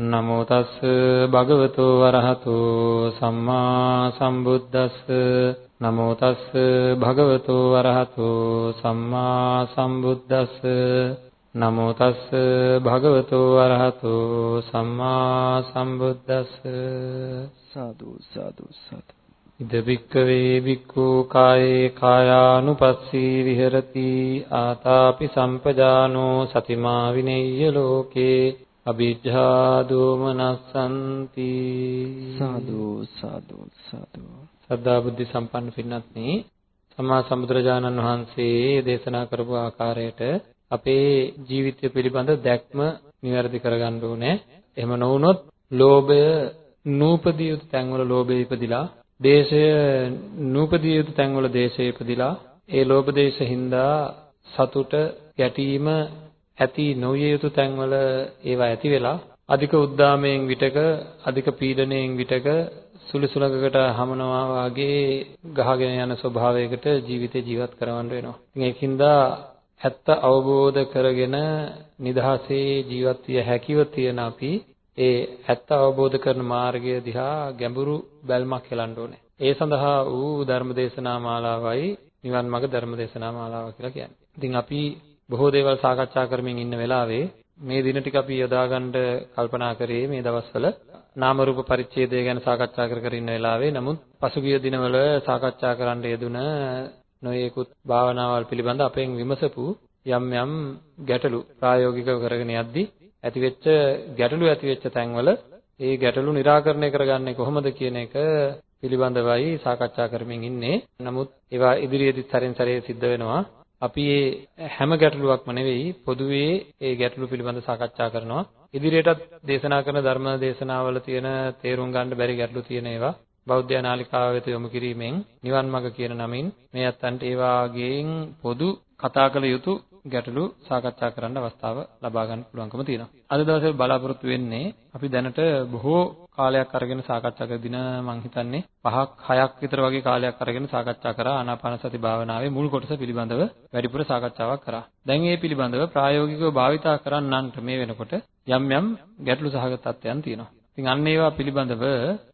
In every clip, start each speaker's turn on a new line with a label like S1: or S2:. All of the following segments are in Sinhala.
S1: නමෝ තස් භගවතු වරහතු සම්මා සම්බුද්දස්ස නමෝ තස් භගවතු වරහතු සම්මා සම්බුද්දස්ස නමෝ තස් භගවතෝ අරහතෝ සම්මා සම්බුද්දස්ස
S2: සාදු සාදු සාදු.
S1: ඉද බික්කවේ බික්ඛු කායේ කායානුපස්සී විහෙරති. ආතාපි සම්පජානෝ සතිමා විනෙය්‍ය ලෝකේ අභිජ්ජා දෝමනස්සන්ති
S2: සාදු සාදු සාදු
S1: සද්ධා බුද්ධ සම්පන්න පින්වත්නි සම්මා සම්බුදුරජාණන් වහන්සේ දේශනා කරපු ආකාරයට අපේ ජීවිතය පිළිබඳ දැක්ම નિවැරදි කරගන්න ඕනේ. එහෙම නොවුනොත් ලෝභය නූපදිය යුතු තැන්වල ලෝභය ඉපදිලා, දේශය නූපදිය යුතු තැන්වල දේශය ඉපදිලා, ඒ ලෝභ දේශ හින්දා සතුට ගැටීම ඇති නොවිය යුතු තැන්වල ඒවා ඇති වෙලා අධික උද්දාමයෙන් විටක අධික පීඩණයෙන් විටක සුලිසුලකකට හමනවා වාගේ ගහගෙන යන ස්වභාවයකට ජීවිතේ ජීවත් කරවන්න වෙනවා. ඉතින් ඒකින්දා ඇත්ත අවබෝධ කරගෙන නිදහසේ ජීවත් විය හැකිව තියෙන අපි ඒ ඇත්ත අවබෝධ කරන මාර්ගය දිහා ගැඹුරු බැල්මක් හෙලන්න ඕනේ. ඒ සඳහා වූ ධර්මදේශනා මාලාවයි නිවන් මාර්ග ධර්මදේශනා මාලාව කියලා කියන්නේ. ඉතින් අපි බොහෝ දේවල් සාකච්ඡා කරමින් ඉන්න වෙලාවේ මේ දින ටික අපි යොදාගන්න කල්පනා කරේ මේ දවස්වල නාම රූප පරිච්ඡේදය ගැන සාකච්ඡා කර කර ඉන්න වෙලාවේ නමුත් පසුගිය දිනවල සාකච්ඡා කරන්න යෙදුන නොයෙකුත් භාවනාවල් පිළිබඳ අපෙන් විමසපු යම් යම් ගැටලු ප්‍රායෝගිකව කරගෙන යද්දී ඇතිවෙච්ච ගැටලු ඇතිවෙච්ච තැන්වල ඒ ගැටලු निराකරණය කරගන්නේ කොහොමද කියන එක පිළිබඳවයි සාකච්ඡා කරමින් ඉන්නේ. නමුත් ඒවා ඉදිරියේදී සැරෙන් සැරේ සිද්ධ වෙනවා. අපි මේ හැම ගැටලුවක්ම නෙවෙයි පොදුවේ ඒ ගැටලු පිළිබඳ සාකච්ඡා කරනවා. ඉදිරියටත් දේශනා කරන ධර්ම දේශනාවල තියෙන තේරුම් ගන්න බැරි ගැටලු තියෙන ඒවා බෞද්ධ නාලිකාව වෙත යොමු කිරීමෙන් නිවන් මඟ කියන නමින් මේ අත්තන්ට ඒ වාගේන් පොදු කතා කළ යුතු ගැටලු සාකච්ඡා කරන්න අවස්ථාව ලබා ගන්න පුළුවන්කම තියෙනවා. අද දවසේ බලාපොරොත්තු වෙන්නේ අපි දැනට බොහෝ කාලයක් අරගෙන සාකච්ඡා කර දින මම හිතන්නේ 5ක් 6ක් විතර වගේ කාලයක් අරගෙන සාකච්ඡා කරා ආනාපාන සති භාවනාවේ මුල් කොටස පිළිබඳව වැඩිපුර සාකච්ඡාවක් කරා. දැන් මේ පිළිබඳව ප්‍රායෝගිකව භාවිතා කරන්නන්ට මේ වෙනකොට යම් යම් ගැටලු සහගත තත්ත්වයන් තියෙනවා. ඉතින් අන්න ඒවා පිළිබඳව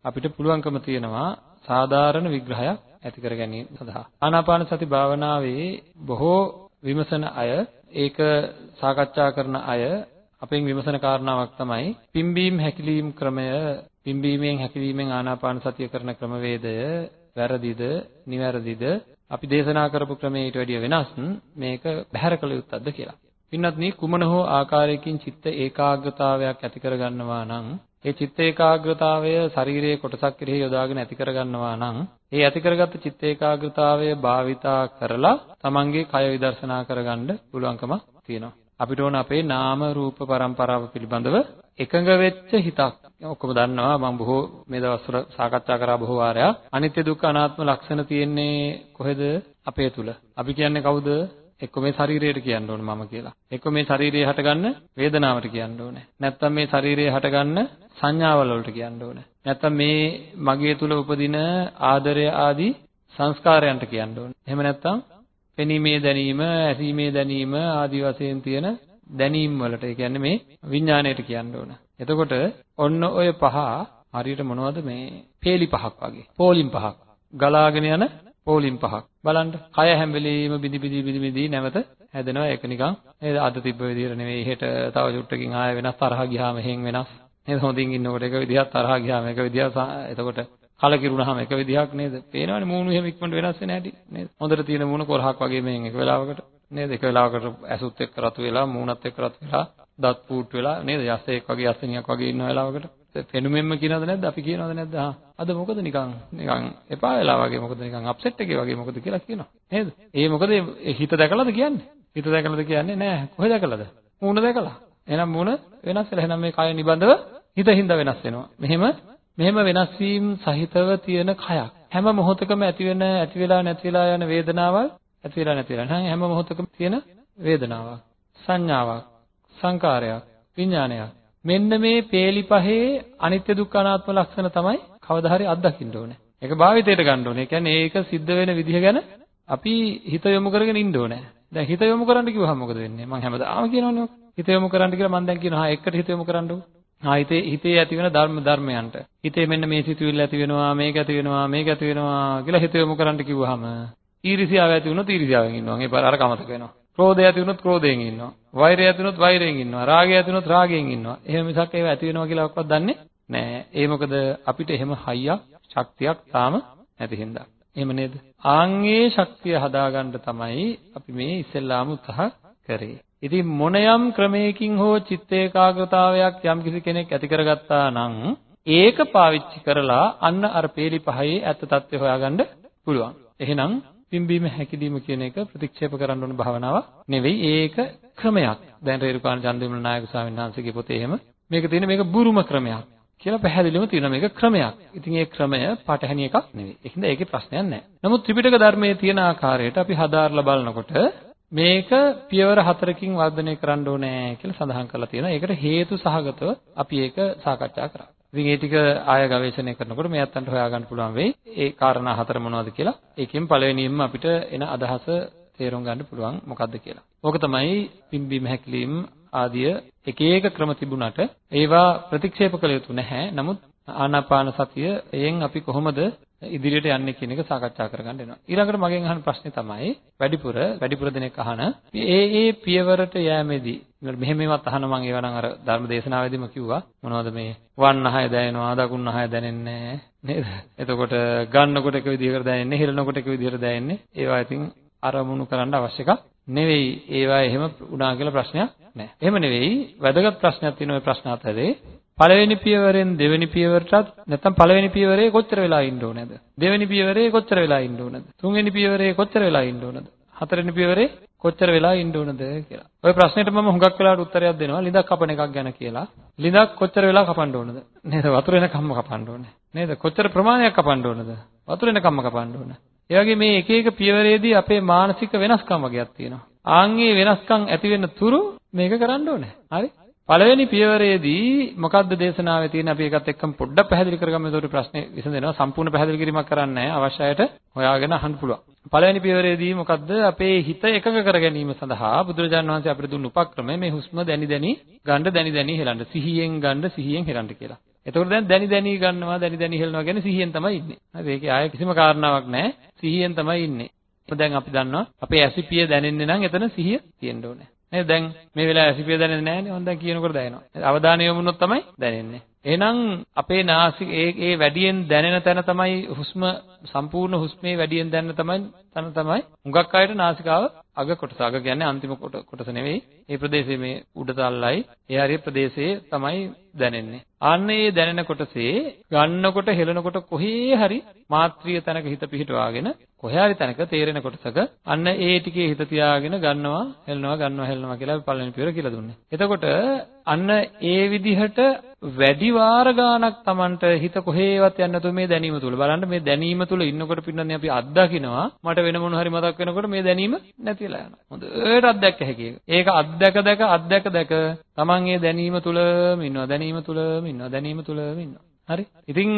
S1: අපිට පුළුවන්කම තියෙනවා සාධාරණ විග්‍රහයක් ඇති කර ගැනීම සඳහා. ආනාපාන සති භාවනාවේ බොහෝ විමසන අය ඒක සාකච්ඡා කරන අය අපෙන් විමසන කාරණාවක් තමයි පිම්බීම් හැකිලීම් ක්‍රමය පිම්බීමෙන් හැකිලීමෙන් ආනාපාන සතිය කරන ක්‍රමවේදය වැරදිද නිවැරදිද අපි දේශනා කරපු ක්‍රමයට වැඩිය වෙනස් මේක බැහැර කළ යුත්තක්ද කියලා. පින්වත්නි කුමන හෝ ආකාරයකින් චිත්ත ඒකාග්‍රතාවයක් ඇති කරගන්නවා නම් ඒ චිත්ත ඒකාග්‍රතාවය ශරීරයේ කොටසක් කෙරෙහි යොදාගෙන ඇති කරගන්නවා නම් ඒ ඇති කරගත්ත චිත්ත ඒකාග්‍රතාවය භාවිතා කරලා තමන්ගේ කය විදර්ශනා කරගන්න පුළුවන්කම තියෙනවා. අපිට ඕන අපේ නාම රූප પરම්පරාව පිළිබඳව එකඟ වෙච්ච හිතක්. ඔක්කොම දන්නවා මම බොහෝ මේ දවස්වල සාකච්ඡා කරා බොහෝ වාරයක්. අනිත්‍ය දුක්ඛ අනාත්ම ලක්ෂණ තියෙන්නේ කොහෙද? අපේ තුල. අපි කියන්නේ කවුද? එක්ක මේ ශරීරයට කියන්න ඕන මම කියලා. එක්ක මේ ශරීරයේ හටගන්න වේදනාවට කියන්න ඕනේ. නැත්නම් මේ ශරීරයේ හටගන්න සංඥාවල් වලට කියන්න ඕනේ. නැත්නම් මේ මගේ තුල උපදින ආදරය ආදී සංස්කාරයන්ට කියන්න ඕනේ. එහෙම නැත්නම් පෙනීමේ දැනීම, ඇසීමේ දැනීම ආදී වශයෙන් තියෙන දැනීම් වලට, ඒ කියන්නේ මේ විඥාණයට කියන්න ඕන. එතකොට ඔන්න ඔය පහ හරියට මොනවද මේ පේලි පහක් වගේ. පෝලිම් පහක්. ගලාගෙන යන පෝලිම් පහක්. බලන්න. කය හැම වෙලෙම බිදි බිදි බිදි බිදි නැවත හැදෙනවා. ඒක නිකන් නේද? අද තිබ්බ විදිහට නෙවෙයි. හෙට තව චුට්ටකින් ආය වෙනස් තරහ ගියාම එහෙන් වෙනස්. නේද? හොඳින් ඉන්නකොට එක විදිහක් තරහ ගියාම එක විදිහක් එතකොට කලකිරුණාම එක විදිහක් නේද? පේනවනේ මූණු එහෙම ඉක්මනට වෙනස් වෙන හැටි නේද? හොඳට තියෙන මූණ කොරහක් වගේ මෙහෙන් එක වෙලාවකට නේද? එක වෙලාවකට ඇසුත් එක්ක රතු වෙලා මූණත් එක්ක රතු වෙලා දත් පූට් වෙලා නේද? යසෙක් වගේ යසෙනියක් වගේ ඉන්න වෙලාවකට පෙනුමෙන්ම කියනවද නැද්ද? අපි කියනවද නැද්ද? ආ අද මොකද නිකන් නිකන් එපා වෙලා වගේ මොකද නිකන් අප්සෙට් එකේ වගේ මොකද කියලා කියනවා. නේද? ඒ මොකද හිත දැකලාද කියන්නේ? හිත දැකලාද කියන්නේ නෑ. කොහෙද දැකලාද? මූණ දැකලා. එහෙනම් මූණ වෙනස් වෙලා එහෙනම් මේ කය නිබඳව හිතින්ද වෙනස් වෙනවා. මෙහෙම මෙහෙම වෙනස් වීම සහිතව තියෙන කයක්. හැම මොහොතකම ඇති වෙන ඇති වෙලා නැති වෙලා යන වේදනාවල් ඇති වෙලා නැති වෙලා හැම මොහොතකම තියෙන වේදනාවක් සංඥාවක් සංකාරයක් විඥානයක් මෙන්න මේ පේලි පහේ අනිත්‍ය දුක්ඛ අනාත්ම ලක්ෂණ තමයි කවදා හරි අත්දකින්න ඕනේ. ඒක භාවිතයට ගන්න ඕනේ. ඒ කියන්නේ ඒක සිද්ධ වෙන විදිහ ගැන අපි හිත යොමු කරගෙන ඉන්න ඕනේ. දැන් හිත යොමු කරන්න කිව්වහම මොකද වෙන්නේ? මම හැමදාම කියනවනේ ඔක. හිත යොමු කරන්න කියලා මම දැන් කියනවා. හා එකට හිත යොමු කරන්නකෝ. ආ හිතේ හිතේ ඇති වෙන ධර්ම ධර්මයන්ට. හිතේ මෙන්න මේ සිතුවිල්ල ඇති වෙනවා, මේක ඇති වෙනවා, මේක ඇති වෙනවා කියලා හිත යොමු කරන්න කිව්වහම ඊර්ෂ්‍යාව ඇති වුණොත් ඊර්ෂ්‍යාවෙන් ඉන්නවා. ඒ පාර අර කමතක වෙනවා. ක්‍රෝධය ඇති වුණොත් ක්‍රෝධයෙන් ඉන්නවා. වෛරය ඇති වුණොත් වෛරයෙන් ඉන්නවා. රාගය ඇති වුණොත් රාගයෙන් ඉන්නවා. එහෙම මිසක් ඒව ඇති වෙනවා කියලා ඔක්කොත් දන්නේ නැහැ. ඒ මොකද අපිට එහෙම හයියක්, ශක්තියක් තාම නැති හින්දා. එහෙම නේද? ආන්ගේ ශක්තිය හදාගන්න තමයි අපි මේ ඉස්සෙල්ලාම උත්සාහ කරේ. ඉතින් මොනයම් ක්‍රමයකින් හෝ චිත්ත ඒකාග්‍රතාවයක් යම් කිසි කෙනෙක් ඇති කරගත්තා නම් ඒක පාවිච්චි කරලා අන්න අර peeli පහේ ඇත්ත తත්වය හොයාගන්න පුළුවන්. එහෙනම් පිම්බීම හැකිලිම කියන එක ප්‍රතික්ෂේප කරන්න ඕන භාවනාවක් නෙවෙයි. ඒක ක්‍රමයක්. දැන් රේරුකාණ චන්දවිමල නායක ස්වාමීන් වහන්සේගේ පොතේ එහෙම මේක තියෙන මේක බුරුම ක්‍රමයක්. කියලා පැහැදිලිවම තියෙනවා මේක ක්‍රමයක්. ඉතින් ඒ ක්‍රමය පටහැනි එකක් නෙවෙයි. ඒකින්ද ඒකේ ප්‍රශ්නයක් නැහැ. නමුත් ත්‍රිපිටක ධර්මයේ තියෙන ආකාරයට අපි හදාarලා බලනකොට මේක පියවර හතරකින් වර්ධනය කරන්න ඕනේ කියලා සඳහන් කරලා තියෙනවා. ඒකට හේතු සහගතව අපි ඒක සාකච්ඡා කරා. ඉතින් ඒ ටික ආය ගවේෂණය කරනකොට මේ අත්තන්ට හොයාගන්න පුළුවන් වෙයි. ඒ කාරණා හතර මොනවද කියලා. ඒකෙන් පළවෙනියෙන්ම අපිට එන අදහස තේරුම් ගන්න පුළුවන් මොකද්ද කියලා. ඕක තමයි පිම්බීම හැකිලිම ආදිය එක එක ක්‍රම තිබුණාට ඒවා ප්‍රතික්ෂේප කළ යුතු නැහැ. නමුත් ආනාපාන සතිය එයෙන් අපි කොහොමද ඉදිරියට යන්නේ කියන එක සාකච්ඡා කරගන්න වෙනවා. ඊළඟට මගෙන් අහන ප්‍රශ්නේ තමයි වැඩිපුර වැඩිපුර දෙනෙක් අහන ඒ ඒ පියවරට යෑමේදී මෙහෙම මේවත් අහන මම ඒවා නම් අර ධර්ම දේශනාවේදීම කිව්වා මොනවද මේ වන්නහය දැනෙනවා දකුණහය දැනෙන්නේ නේද? එතකොට ගන්නකොට එක විදිහකට දැනෙන්නේ හෙලනකොට එක විදිහකට දැනෙන්නේ. ඒවා ඉතින් අරමුණු කරන්න අවශ්‍ය එකක් නෙවෙයි. ඒවා එහෙම වුණා කියලා ප්‍රශ්නයක් නැහැ. එහෙම නෙවෙයි. වැදගත් ප්‍රශ්නයක් තියෙනවා මේ ප්‍රශ්න අතරේ. පළවෙනි පියවරෙන් දෙවෙනි පියවරටත් නැත්නම් පළවෙනි පියවරේ කොච්චර වෙලා ඉන්න ඕනේද? දෙවෙනි පියවරේ කොච්චර වෙලා ඉන්න ඕනේද? තුන්වෙනි පියවරේ කොච්චර වෙලා ඉන්න ඕනේද? හතරවෙනි පියවරේ කොච්චර වෙලා ඉන්න ඕනද කියලා. ওই ප්‍රශ්නෙට මම හුඟක් වෙලාවට උත්තරයක් දෙනවා ලිඳක් කපන එකක් ගැන කියලා. ලිඳක් කොච්චර වෙලා කපන්න ඕනද? නේද? වතුර එනකම්ම කපන්න ඕනේ. නේද? කොච්චර ප්‍රමාණයක් කපන්න ඕනද? වතුර එනකම්ම කපන්න ඕන. ඒ වගේ මේ එක එක පියවරේදී අපේ මානසික වෙනස්කම් වගේක් තියෙනවා. ආන්ගේ වෙනස්කම් ඇති වෙන තුරු මේක කරන්න ඕනේ. හරි? පළවෙනි පියවරේදී මොකද්ද දේශනාවේ තියෙන අපි ඒකත් එක්කම පොඩ්ඩක් පැහැදිලි කරගමු. ඒකට ප්‍රශ්නේ විසඳෙනවා. සම්පූර්ණ පැහැදිලි කිරීමක් කරන්නේ නැහැ අවශ්‍ය අයට හොයාගෙන අහන්න පුළුවන්. පළවෙනි පියවරේදී මොකද්ද? අපේ හිත එකඟ කර ගැනීම සඳහා බුදුරජාණන් වහන්සේ අපිට දුන්න උපක්‍රමය මේ හුස්ම දැනි දැනි ගන්න දැනි දැනි හෙලන්න සිහියෙන් ගන්න සිහියෙන් හෙලන්න කියලා. එතකොට දැන් දැනි දැනි ගන්නවා දැනි දැනි හෙලනවා කියන්නේ සිහියෙන් තමයි ඉන්නේ. හරි ඒකේ ආයෙ කිසිම කාරණාවක් නැහැ සිහියෙන් තමයි ඉන්නේ. දැන් අපි දන්නවා අපේ ඇසිපිය දැනෙන්නේ නම් එතන සිහිය තියෙන්න ඕනේ. නේද? දැන් මේ වෙලාවේ ඇසිපිය දැනෙන්නේ නැහැ නේ මම දැන් කියනකොට දැනෙනවා. අවධානය යොමුනොත් තමයි දැනෙන්නේ. එහෙනම් අපේ නාසික ඒ ඒ වැඩියෙන් දැනෙන තැන තමයි හුස්ම සම්පූර්ණ හුස්මේ වැඩියෙන් දැනෙන තමයි තැන තමයි හුඟක් අයට නාසිකාව අග කොටස. අග කියන්නේ අන්තිම කොටස නෙවෙයි. ඒ ප්‍රදේශයේ මේ උඩ තල්ලයි. ඒ හරිය ප්‍රදේශයේ තමයි දැනෙන්නේ. අන්න ඒ දැනෙන කොටසේ ගන්නකොට හෙලනකොට කොහේ හරි මාත්‍රිය තැනක හිත පිහිටවාගෙන කොහේ හරි තැනක තේරෙන කොටසක අන්න ඒ ටිකේ හිත තියාගෙන ගන්නවා හෙලනවා ගන්නවා හෙලනවා කියලා අපි පළවෙනි පියවර කියලා දුන්නේ. එතකොට අන්න ඒ විදිහට වැඩි වාර ගාණක් Tamanට හිත කොහේවත් යන්නේ නැතුව මේ දැනීම තුල බලන්න මේ දැනීම තුල ඉන්නකොට පින්නන්නේ අපි අත්දකින්නවා මට වෙන මොන හරි මතක් වෙනකොට මේ දැනීම නැති වෙලා යනවා. හොඳට අත්දැක්ක හැකි එක. ඒක අත්දැක දැක අත්දැක දැක Taman ඒ දැනීම තුලම ඉන්නවා දැනීම තුලම ඉන්නවා දැනීම තුලම ඉන්නවා. හරි. ඉතින්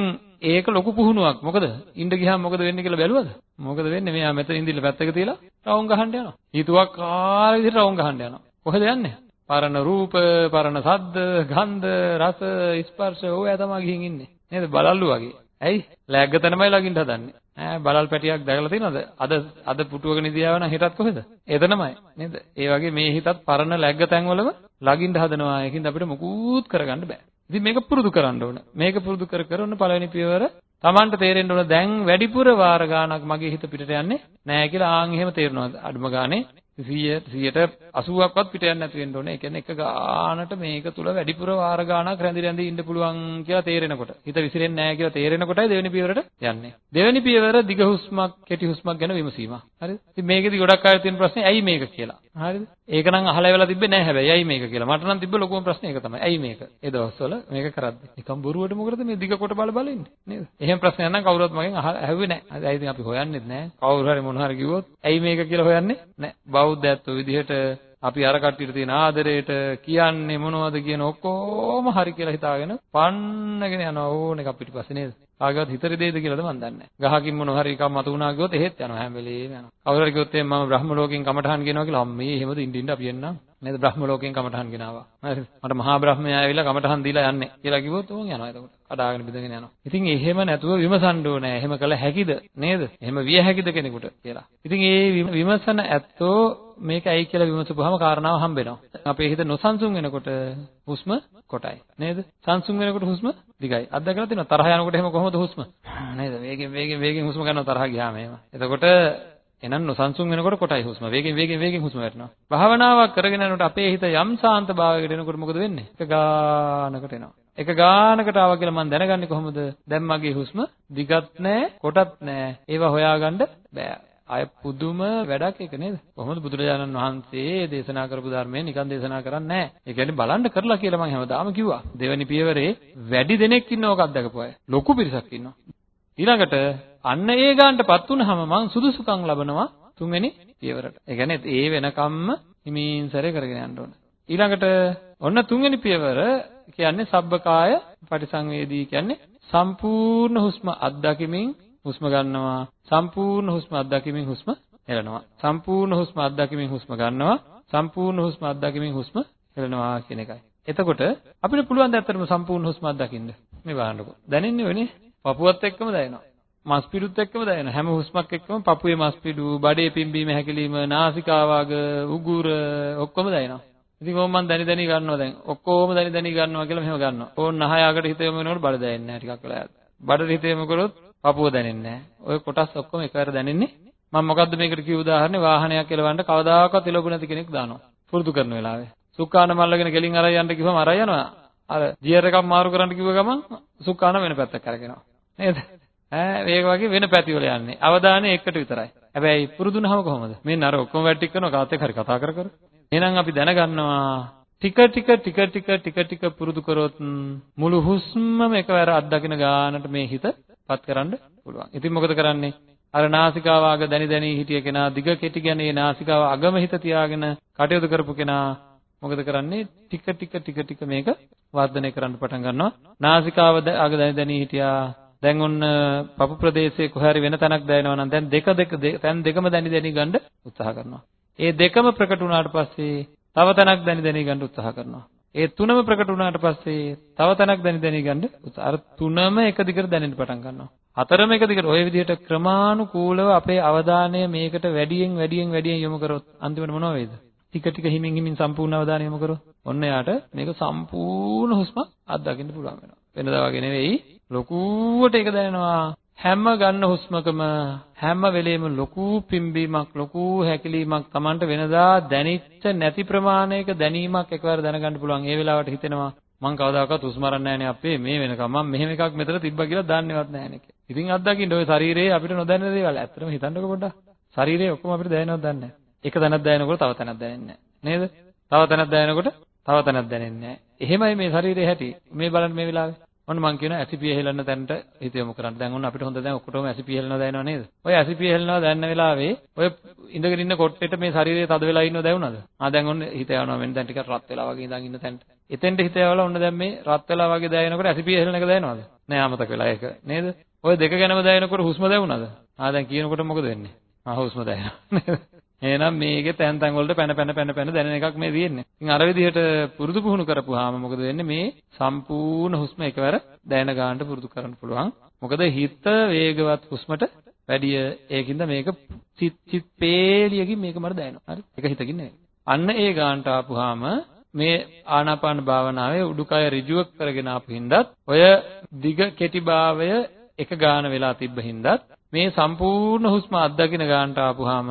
S1: ඒක ලොකු පුහුණුවක්. මොකද ඉන්න ගියාම මොකද වෙන්නේ කියලා බැලුවද? මොකද වෙන්නේ? මෙයා මෙතන ඉඳිලා පැත්තක තියලා රවුම් ගහන්න යනවා. හිතුවක් කාල විදිහට රවුම් ගහන්න යනවා. කොහෙද යන්නේ? පරණ රූප, පරණ ශබ්ද, ගන්ධ, රස, ස්පර්ශ ඕවා තමයි ගිහින් ඉන්නේ. නේද? බලල්ලු වගේ. ඇයි? ලෑග්ග තැනමයි ළඟින් හදන්නේ. ඈ බලල් පැටියක් දැකලා තියෙනවද? අද අද පුටුවක නිදියාව නම් හෙටත් කොහෙද? එතනමයි. නේද? ඒ වගේ මේ හිතත් පරණ ලැග්ග තැන්වලම ළඟින් හදනවා. ඒකින්ද අපිට මුකුත් කරගන්න බෑ. ඉතින් මේක පුරුදු කරන්න ඕන. මේක පුරුදු කර කර ඔන්න පළවෙනි පියවර Tamanට තේරෙන්න ඕන දැන් වැඩිපුර වාර ගාණක් මගේ හිත පිටට යන්නේ නැහැ කියලා ආන් එහෙම තේරෙනවා. අඩුම ගානේ 100 180ක්වත් පිට යන්නේ නැති වෙන්න ඕනේ. ඒ කියන්නේ එක ගානට මේක තුල වැඩිපුර වාර ගානක් රැඳි රැඳි ඉන්න පුළුවන් කියලා තේරෙනකොට. හිත විසිරෙන්නේ නැහැ කියලා තේරෙනකොටයි දෙවෙනි පියවරට යන්නේ. දෙවෙනි පියවර දිග හුස්මක් කෙටි හුස්මක් ගැන විමසීම. හරිද? ඉතින් මේකෙදි ගොඩක් අය තියෙන ප්‍රශ්නේ ඇයි මේක කියලා. හරිද? ඒක නම් අහලා වෙලා තිබ්බේ නැහැ හැබැයි. ඇයි මේක කියලා. මට නම් තිබ්බ ලොකුම ප්‍රශ්නේ ඒක තමයි. ඇයි මේක? ඒ දවස්වල මේක කරද්දි. නිකම් බොරුවට මොකටද මේ දිග කොට බල බල ඉන්නේ නේද? එහෙම ප්‍රශ්නයක් නම් කවුරුවත් මගෙන් අහුවේ නැහැ. ඇයි ඉතින් අපි හොයන්නෙත් නැහැ. කවුරු හරි මොන හරි කිව්වොත් ඇයි මේක කියලා හොයන්නේ නැහැ. බෞද්ධයත්ව විදිහට අපි අර කට්ටියට තියෙන ආදරයට කියන්නේ මොනවද කියන ඔක්කොම හරි කියලා හිතාගෙන පන්නගෙන යනවා ඕන එකක් පිටිපස්සේ නේද? කාගේවත් හිතරි දෙයිද කියලාද මන් දන්නේ නැහැ. ගහකින් මොන හරි එකක් මතු වුණා කිව්වොත් එහෙත් යනවා හැම වෙලේම යනවා. කවුරු හරි කිව්වොත් මම බ්‍රහ්ම ලෝකෙන් කමටහන් ගෙනවා කියලා අම්මේ එහෙමද ඉන්න ඉන්න අපි එන්නම්. නේද බ්‍රහ්ම ලෝකෙන් කමටහන් ගෙනාවා. හරිද? මට මහා බ්‍රහ්මයා ඇවිල්ලා කමටහන් දීලා යන්නේ කියලා කිව්වොත් ඕන් යනවා එතකොට. කඩාගෙන බිඳගෙන යනවා. ඉතින් එහෙම නැතුව විමසන්න ඕනේ. එහෙම කළ හැකිද නේද? එහෙම විය හැකිද කෙනෙකුට කියලා. ඉතින් ඒ විමසන ඇත්තෝ මේක ඇයි කියලා විමසපුවාම කාරණාව හම්බෙනවා. අපේ හිත නොසන්සුන් වෙනකොට හුස්ම කොටයි. නේද? සංසුන් වෙනකොට හුස්ම දිගයි. අත්දැකලා තියෙනවා තරහ යනකොට එහෙම කොහොමද හුස්ම? නේද? වේගෙන් වේගෙන් වේගෙන් හුස්ම ගන්නවා තරහ ගියාම එහෙම. එතකොට එහෙනම් නොසන්සුන් වෙනකොට කොටයි හුස්ම. වේගෙන් වේගෙන් වේගෙන් හුස්ම වැටෙනවා. භාවනාවක් කරගෙන යනකොට අපේ හිත යම් සාන්ත භාවයකට එනකොට මොකද වෙන්නේ? එක ගානකට එනවා. එක ගානකට ආවා කියලා මම දැනගන්නේ කොහොමද? දැන් මගේ හුස්ම දිගත් නෑ, කොටත් නෑ. ඒවා හොයාගන්න බෑ. අය පුදුම වැඩක් ඒක නේද? කොහොමද බුදුරජාණන් වහන්සේ දේශනා කරපු ධර්මය නිකන් දේශනා කරන්නේ නැහැ. ඒ කියන්නේ බලන්න කරලා කියලා මම හැමදාම කිව්වා. දෙවැනි පියවරේ වැඩි දෙනෙක් ඉන්නව ඔක අත්දකපු අය. ලොකු පිරිසක් ඉන්නවා. ඊළඟට අන්න ඒ ගානටපත් වුනහම මං සුදුසුකම් ලබනවා තුන්වෙනි පියවරට. ඒ කියන්නේ ඒ වෙනකම්ම හිමින් සැරේ කරගෙන යන්න ඕන. ඊළඟට ඔන්න තුන්වෙනි පියවර කියන්නේ සබ්බකාය පරිසංවේදී කියන්නේ සම්පූර්ණ හුස්ම අත්දැකීමෙන් හුස්ම ගන්නවා. සම්පූර්ණ හුස්ම අත්දැකීමෙන් හුස්ම හෙළනවා. සම්පූර්ණ හුස්ම අත්දැකීමෙන් හුස්ම ගන්නවා. සම්පූර්ණ හුස්ම අත්දැකීමෙන් හුස්ම හෙළනවා කියන එකයි. එතකොට අපිට පුළුවන් ද ඇත්තටම සම්පූර්ණ හුස්ම අත්දකින්න. මේ බලන්නකො. දැනෙන්නේ වෙන්නේ පපුවත් එක්කම දැනෙනවා මස් පිඩුත් එක්කම දැනෙනවා හැම හුස්මක් එක්කම පපුවේ මස් පිඩු බඩේ පිම්බීම හැකිලිම නාසිකාවග උගුර ඔක්කොම දැනෙනවා ඉතින් ඕම මම දැනි දැනි ගන්නවා දැන් ඔක්කොම දැනි දැනි ගන්නවා කියලා මෙහෙම ගන්නවා ඕන නහය අගට හිත යොමු වෙනකොට බඩ දැනෙන්නේ නැහැ ටිකක් වෙලා බඩට හිත යොමු කරොත් පපුව දැනෙන්නේ නැහැ. ওই කොටස් ඔක්කොම එකවර දැනෙන්නේ. මම මොකද්ද මේකට කිව්ව උදාහරණේ වාහනයක් එලවන්න කවදාකවත් එලවපු නැති කෙනෙක් දානවා. පුරුදු කරන වෙලාවේ. සුක්කාන මල්ලගෙන ගෙලින් අරයි යන්න කිව්වම අරයි යනවා. අර ජියර් එකක් මාරු කරන්න කිව්ව ගමන් සුක්කාන වෙන පැත්තක් කරගෙනවා. නේද? ඈ මේක වගේ වෙන පැති වල යන්නේ. අවධානය එකට විතරයි. හැබැයි පුරුදුනහම කොහොමද? මෙන්න අර ඔක්කොම වැටික් කරනවා කාත් එක්ක හරි කතා කර කර. එහෙනම් අපි දැනගන්නවා ටික ටික ටික ටික ටික ටික පුරුදු කරොත් මුළු හුස්මම එකවර අත්දකින ගානට මේ හිත පත් කරන්න පුළුවන්. ඉතින් මොකද කරන්නේ? අර නාසිකාව අග දැනි දැනි හිටිය කෙනා දිග කෙටි ගැන ඒ නාසිකාව අගම හිත තියාගෙන කටයුතු කරපු කෙනා මොකද කරන්නේ? ටික ටික ටික ටික මේක වර්ධනය කරන්න පටන් ගන්නවා. නාසිකාව අග දැනි දැනි හිටියා. දැන් ඔන්න පපු ප්‍රදේශයේ කොහේ හරි වෙන තැනක් දැනෙනවා නම් දැන් දෙක දෙක තැන් දෙකම දැනි දැනි ගන්න උත්සාහ කරනවා. ඒ දෙකම ප්‍රකට වුණාට පස්සේ තව තැනක් දැනි දැනි ගන්න උත්සාහ කරනවා. ඒ තුනම ප්‍රකට වුණාට පස්සේ තව තැනක් දැනි දැනි ගන්න අර තුනම එක දිගට දැනෙන්න පටන් ගන්නවා. හතරම එක දිගට ওই විදිහට ක්‍රමානුකූලව අපේ අවධානය මේකට වැඩියෙන් වැඩියෙන් වැඩියෙන් යොමු කරොත් අන්තිමට මොනව වෙයිද? ටික ටික හිමින් හිමින් සම්පූර්ණ අවධානය යොමු කරොත් ඔන්න යාට මේක සම්පූර්ණ හුස්ම අත්දකින්න පුළුවන් වෙනවා. වෙනදා වගේ නෙවෙයි ලොකුවට ඒක දැනෙනවා. හැම ගන්න හුස්මකම හැම වෙලෙම ලොකු පිම්බීමක් ලොකු හැකිලීමක් Tamanට වෙනදා දැනිච්ච නැති ප්‍රමාණයක දැනීමක් එකවර දැනගන්න පුළුවන්. ඒ වෙලාවට හිතෙනවා මං කවදාකවත් හුස්ම අරන් නැහැනේ අපේ මේ වෙනකම් මම මෙහෙම එකක් මෙතන තිබ්බා කියලා දන්නේවත් නැහැනේ කියලා. ඉතින් අත්දකින්න ඔය ශරීරයේ අපිට නොදැනෙන දේවල් ඇත්තටම හිතන්නකො පොඩ්ඩක්. ශරීරයේ ඔක්කොම අපිට දැනෙනවද දන්නේ නැහැ. එක තැනක් දැනෙනකොට තව තැනක් දැනෙන්නේ නැහැ. නේද? තව තැනක් දැනෙනකොට තව තැනක් දැනෙන්නේ නැහැ. එහෙමයි මේ ශරීරයේ හැටි. මේ බලන්න මේ වෙලාවේ. ඔන්න මං කියනවා ඇසිපිය හෙලන තැනට හිත යොමු කරන්න. දැන් ඔන්න අපිට හොඳ දැන් ඔක්කොටම ඇසිපිය හෙලනවා දැනෙනව නේද? ඔය ඇසිපිය හෙලනවා දැනන වෙලාවේ ඔය ඉඳගෙන ඉන්න කොට්ටෙට මේ ශරීරය තද වෙලා ඉන්නව දැනුණාද? ආ දැන් ඔන්න හිත යනවා මෙන්න දැන් ටිකක් රත් වෙලා වගේ ඉඳන් ඉන්න තැනට. එතෙන්ට හිත යවලා ඔන්න දැන් මේ රත් වෙලා වගේ දැනෙනකොට ඇසිපිය හෙලන එක දැනෙනවද? නෑ අමතක වෙලා ඒක නේද? ඔය දෙක ගැනම දැනෙනකොට හුස්ම දැනුණාද? ආ දැන් කියනකොට මොකද වෙන්නේ? ආ හුස්ම දැනෙනවා නේද? එහෙනම් මේකේ තැන් තැන් වලට පැන පැන පැන පැන දැනෙන එකක් මේ තියෙන්නේ. ඉතින් අර විදිහට පුරුදු පුහුණු කරපුවාම මොකද වෙන්නේ? මේ සම්පූර්ණ හුස්ම එකවර දැන ගන්නට පුරුදු කරන්න පුළුවන්. මොකද හිත වේගවත් හුස්මට වැඩිය ඒකින්ද මේක චිත් චිත් පේලියකින් මේක මට දැනෙනවා. හරි? ඒක හිතකින් නෙවෙයි. අන්න ඒ ගානට ආපුවාම මේ ආනාපාන භාවනාවේ උඩුකය ඍජුව කරගෙන ආපු හින්දත් ඔය දිග කෙටිභාවය එක ගාන වෙලා තිබ්බ හින්දත් මේ සම්පූර්ණ හුස්ම අත්දකින්න ගානට ආපුවාම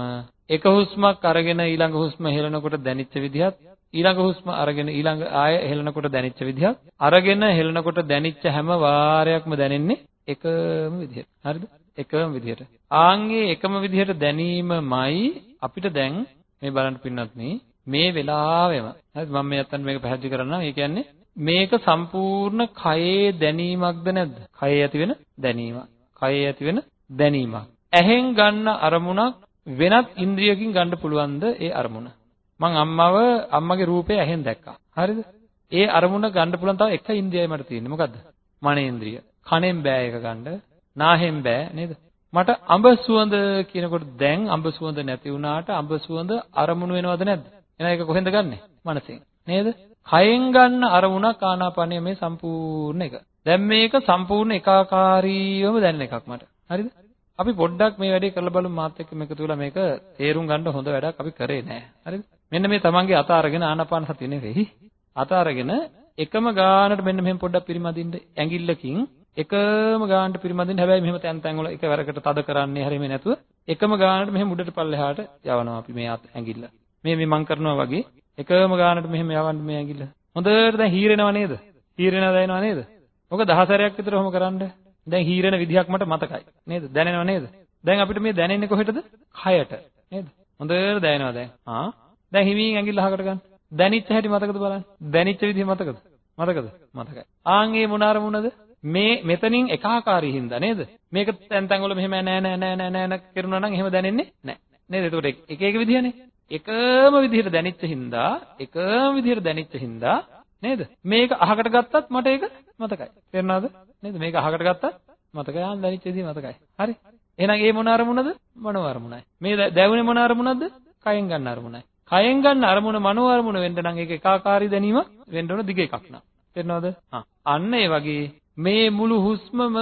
S1: එක හුස්මක් අරගෙන ඊළඟ හුස්ම හෙලනකොට දැනෙච්ච විදිහත් ඊළඟ හුස්ම අරගෙන ඊළඟ ආය හෙලනකොට දැනෙච්ච විදිහත් අරගෙන හෙලනකොට දැනෙච්ච හැම වාරයක්ම දැනෙන්නේ එකම විදිහට. හරිද? එකම විදිහට. ආන්ගේ එකම විදිහට දැනීමමයි අපිට දැන් මේ බලන්න පින්නත් මේ වෙලාවෙම හරිද මම මේ අතන මේක පැහැදිලි කරනවා. ඒ කියන්නේ මේක සම්පූර්ණ කයේ දැනීමක්ද නැද්ද? කයේ ඇති වෙන දැනීමක්. කයේ ඇති වෙන දැනීමක්. ඇහෙන් ගන්න අරමුණක් වෙනත් ඉන්ද්‍රියකින් ගන්න පුළුවන්ද ඒ අරමුණ? මං අම්මව අම්මගේ රූපය ඇහෙන් දැක්කා. හරිද? ඒ අරමුණ ගන්න පුළුවන් තව එක ඉන්ද්‍රියයි මට තියෙන්නේ. මොකද්ද? මනේන්ද්‍රිය. කනෙන් බෑ ඒක ගන්න. නාහෙන් බෑ නේද? මට අඹ සුවඳ කියනකොට දැන් අඹ සුවඳ නැති වුණාට අඹ සුවඳ අරමුණු වෙනවද නැද්ද? එහෙනම් ඒක කොහෙන්ද ගන්නෙ? මනසෙන්. නේද? කයෙන් ගන්න අරමුණක් ආනාපානය මේ සම්පූර්ණ එක. දැන් මේක සම්පූර්ණ එකාකාරීවම දැනෙන එකක් මට. හරිද? අපි පොඩ්ඩක් මේ වැඩේ කරලා බලමු මාත් එක්ක මේක තුලා මේක තේරුම් ගන්න හොඳ වැඩක් අපි කරේ නෑ. හරිද? මෙන්න මේ තමන්ගේ අත අරගෙන ආනාපාන සතිය නෙවෙයි. අත අරගෙන එකම ගානට මෙන්න මෙහෙම පොඩ්ඩක් පිරිමදින්න ඇඟිල්ලකින් එකම ගානට පිරිමදින්න හැබැයි මෙහෙම තැන් තැන් වල එකවරකට තද කරන්නේ හැරෙන්නේ නැතුව එකම ගානට මෙහෙම උඩට පල්ලෙහාට යවනවා අපි මේ ඇඟිල්ල. මේ මේ මං කරනවා වගේ එකම ගානට මෙහෙම යවන්න මේ ඇඟිල්ල. හොඳට දැන් හීරෙනව නේද? හීරෙනව දැනෙනව නේද? ඔක දහසරයක් විතර ඔහොම කරන්න. දැන් හීරෙන විදිහක් මට මතකයි. නේද? දැනෙනව නේද? දැන් අපිට මේ දැනෙන්නේ කොහෙටද? කයට. නේද? හොඳට දැනෙනවා දැන්. ආ දැන් හිමින් ඇඟිල්ල අහකට ගන්න. දැනිච්ච හැටි මතකද බලන්න? දැනිච්ච විදිහ මතකද? මතකද? මතකයි. ආන් ඒ මොන අරමුණද? මේ මෙතනින් එකාකාරී හින්දා නේද? මේක තැන් තැන් වල මෙහෙම නෑ නෑ නෑ නෑ නෑ කරුණා නම් එහෙම දැනෙන්නේ නෑ. නේද? එතකොට එක එක විදිහනේ. එකම විදිහට දැනෙච්ච හින්දා එකම විදිහට දැනෙච්ච හින්දා නේද? මේක අහකට ගත්තත් මට ඒක මතකයි. තේරුණාද? නේද? මේක අහකට ගත්තත් මතකයි. ආන් දැනෙච්ච විදිහ මතකයි. හරි. එහෙනම් ඒ මොන අරමුණද? මනෝ අරමුණයි. මේ දැවුනේ මොන අරමුණද? කයෙන් ගන්න අරමුණයි. කයෙන් ගන්න අරමුණ මනෝ අරමුණ වෙන්න නම් ඒක එකාකාරී දැනීමක් වෙන්න ඕන දිග එකක් නා. තේරෙනවද? අන්න ඒ වගේ මේ මුළු හුස්මම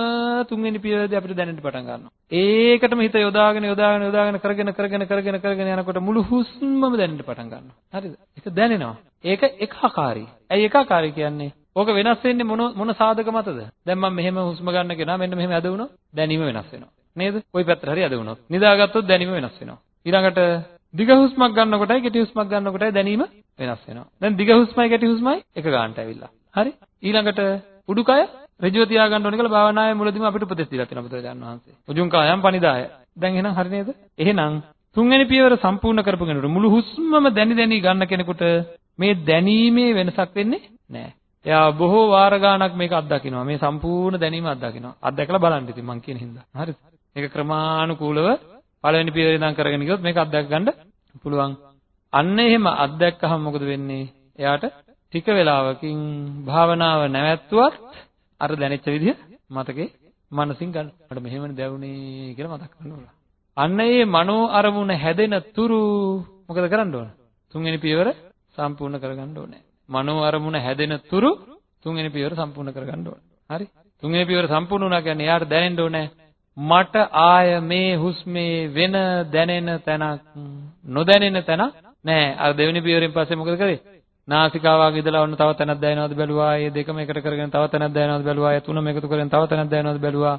S1: තුන්වෙනි පියවරදී අපිට දැනෙන්න පටන් ගන්නවා. ඒකටම හිත යොදාගෙන යොදාගෙන යොදාගෙන කරගෙන කරගෙන කරගෙන කරගෙන යනකොට මුළු හුස්මම දැනෙන්න පටන් ගන්නවා. හරිද? ඒක දැනෙනවා. ඒක එකාකාරී. ඇයි එකාකාරී කියන්නේ? ඕක වෙනස් වෙන්නේ මොන මොන සාධක මතද? දැන් මම මෙහෙම හුස්ම ගන්න කෙනා මෙන්න මෙහෙම ඇද වුණොත් දැනීම වෙනස් වෙනවා. නේද? කොයි පැත්තට හරි ඇද වුණොත්. නිදාගත්තොත් දැනීම වෙනස් වෙනවා. ඊළඟට දිග හුස්මක් ගන්නකොටයි කෙටි හුස්මක් ගන්නකොටයි දැනීම වෙනස් වෙනවා. දැන් දිග හුස්මයි කෙටි හුස්මයි එක ගන්නට ඇවිල්ලා. හරි? ඊළඟට උඩුකය ඍජුව තියාගන්න ඕනේ කියලා භාවනාවේ මුලදීම අපිට උපදෙස් දීලා තියෙනවා බුදුරජාණන් වහන්සේ. උජුං කායම් පනිදාය. දැන් එහෙනම් හරි නේද? එහෙනම් තුන්වෙනි පියවර සම්පූර්ණ කරපු කෙනෙකුට මුළු හුස්මම දැනි දැනි ගන්න කෙනෙකුට මේ දැනීමේ වෙනසක් වෙන්නේ නැහැ. එයා බොහෝ වාර ගාණක් මේක අත්දකින්නවා. මේ සම්පූර්ණ දැනීම අත්දකින්නවා. අත්දැකලා බලන්න ඉතින් මං කියන හින්දා. හරිද? මේක ක්‍රමානුකූලව පළවෙනි පියවරේ ඉඳන් කරගෙන ගියොත් මේක අත්දැක ගන්න පුළුවන්. අන්න එහෙම අත්දැක්කහම මොකද වෙන්නේ? එයාට ටික වෙලාවකින් භාවනාව නැවැත්තුවත් අර දැනෙච්ච විදිහ මතකේ මනසින් ගන්න. මට මෙහෙමනේ දැවුනේ කියලා මතක් කරන්න ඕන. අන්න ඒ මනෝ අරමුණ හැදෙන තුරු මොකද කරන්න ඕන? තුන්වෙනි පියවර සම්පූර්ණ කරගන්න ඕනේ. මනෝ අරමුණ හැදෙන තුරු තුන්වෙනි පියවර සම්පූර්ණ කරගන්න ඕනේ. හරි? තුන්වෙනි පියවර සම්පූර්ණ වුණා කියන්නේ එයාට දැනෙන්න ඕනේ මට ආය මේ හුස්මේ වෙන දැනෙන තැනක් නොදැනෙන තැනක් නෑ. අර දෙවෙනි පියවරෙන් පස්සේ මොකද කරේ? නාසිකාවාගේ ඉඳලා ඔන්න තව තැනක් දැනෙනවද බැලුවා. ඒ දෙකම එකට කරගෙන තව තැනක් දැනෙනවද බැලුවා. ඒ තුනම එකතු කරගෙන තව තැනක් දැනෙනවද බැලුවා.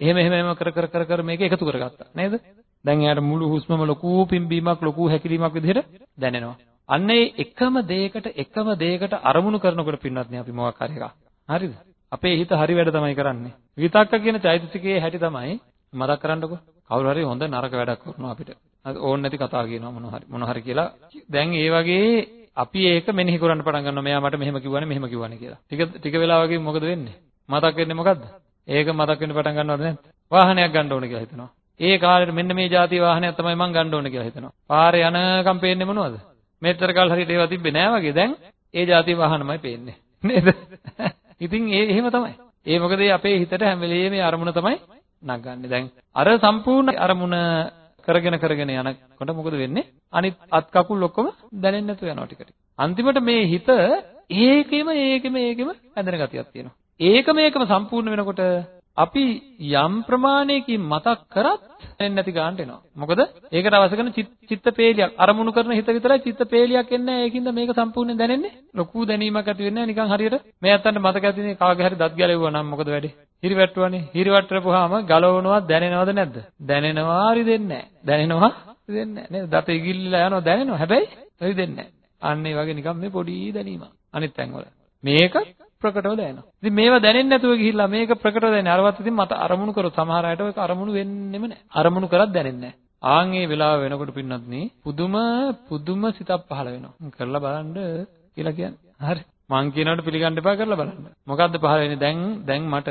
S1: එහෙම එහෙම එහෙම කර කර කර කර මේක එකතු කරගත්තා. නේද? දැන් එයාට මුළු හුස්මම ලොකු පිම්බීමක් ලොකු හැකිලීමක් විදිහට දැනෙනවා. අන්න ඒ එකම දෙයකට එකම දෙයකට අරමුණු කරනකොට පින්නත් නේ අපි මොකක් හරි එකක්. හරිද? අපේ හිත හරි වැඩ තමයි කරන්නේ. විතක්ක කියන චෛතසිකයේ හැටි තමයි මතක් කරන්නකො. කවුරු හරි හොඳ නරක වැඩක් කරනවා අපිට. ඕන් නැති කතා කියනවා මොන හරි මොන හරි කියලා. දැන් ඒ වගේ අපි ඒක මෙනෙහි කරන්න පටන් ගන්නවා. මෙයා මට මෙහෙම කිව්වනේ මෙහෙම කිව්වනේ කියලා. ටික ටික වෙලාවකින් මොකද වෙන්නේ? මතක් වෙන්නේ මොකද්ද? ඒක මතක් වෙන්න පටන් ගන්නවද නැද්ද? වාහනයක් ගන්න ඕන කියලා හිතනවා. ඒ කාලේට මෙන්න මේ જાතිය වාහනයක් තමයි මං ගන්න ඕන කියලා හිතනවා. පාරේ යනකම් පේන්නේ මොනවද? මෙතර කාල හරියට ඒවා තිබ්බේ නෑ වගේ. දැන් ඒ જાතිය වාහනමයි පේන්නේ. නේද? ඉතින් ඒ එහෙම තමයි. ඒ මොකද අපේ හිතට හැම වෙලේම මේ අරමුණ තමයි නගන්නේ. දැන් අර සම්පූර්ණ අරමුණ කරගෙන කරගෙන යනකොට මොකද වෙන්නේ? අනිත් අත් කකුල් ඔක්කොම දැනෙන්නේ නැතුව යනවා ටික ටික. අන්තිමට මේ හිත ඒකෙම ඒකෙම ඒකෙම ඇදෙන ගතියක් තියෙනවා. ඒක මේකම සම්පූර්ණ වෙනකොට අපි යම් ප්‍රමාණයකින් මතක් කරත් දැනෙන්නේ නැති ගන්නට එනවා. මොකද ඒකට අවශ්‍ය කරන චිත්ත පේලියක් අරමුණු කරන හිත විතරයි චිත්ත පේලියක් එන්නේ නැහැ. ඒකින්ද මේක සම්පූර්ණයෙන් දැනෙන්නේ ලොකු දැනීමක් ඇති වෙන්නේ නිකන් හරියට මේ අතන්ට මතක ඇතිනේ කාගේ හරි දත් ගැලෙවුවා නම් මොකද වෙන්නේ? හිරිවැට්ටුවානේ. හිරිවැට්ටරපුවාම ගලවනවත් දැනෙනවද නැද්ද? දැනෙනවා හරි දෙන්නේ නැහැ. දැනෙනවා දෙන්නේ නැහැ නේද? දත ඉගිල්ලලා යනවා දැනෙනවා. හැබැයි හරි දෙන්නේ නැහැ. අන්න ඒ වගේ නිකන් මේ පොඩි දැනීමක්. අනිත් තැන්වල. මේක ප්‍රකටව දැනෙනවා. ඉතින් මේවා දැනෙන්නේ නැතුව ගිහිල්ලා මේක ප්‍රකටව දැනෙන. අරවත් ඉතින් මට අරමුණු කරොත් සමහර අයට ඒක අරමුණු වෙන්නෙම නැහැ. අරමුණු කරත් දැනෙන්නේ නැහැ. ආන් ඒ වෙලාව වෙනකොට පින්නත් නේ පුදුම පුදුම සිතක් පහළ වෙනවා. කරලා බලන්න කියලා කියන්නේ. හරි. මං කියනවට පිළිගන්න එපා කරලා බලන්න. මොකද්ද පහළ වෙන්නේ? දැන් දැන් මට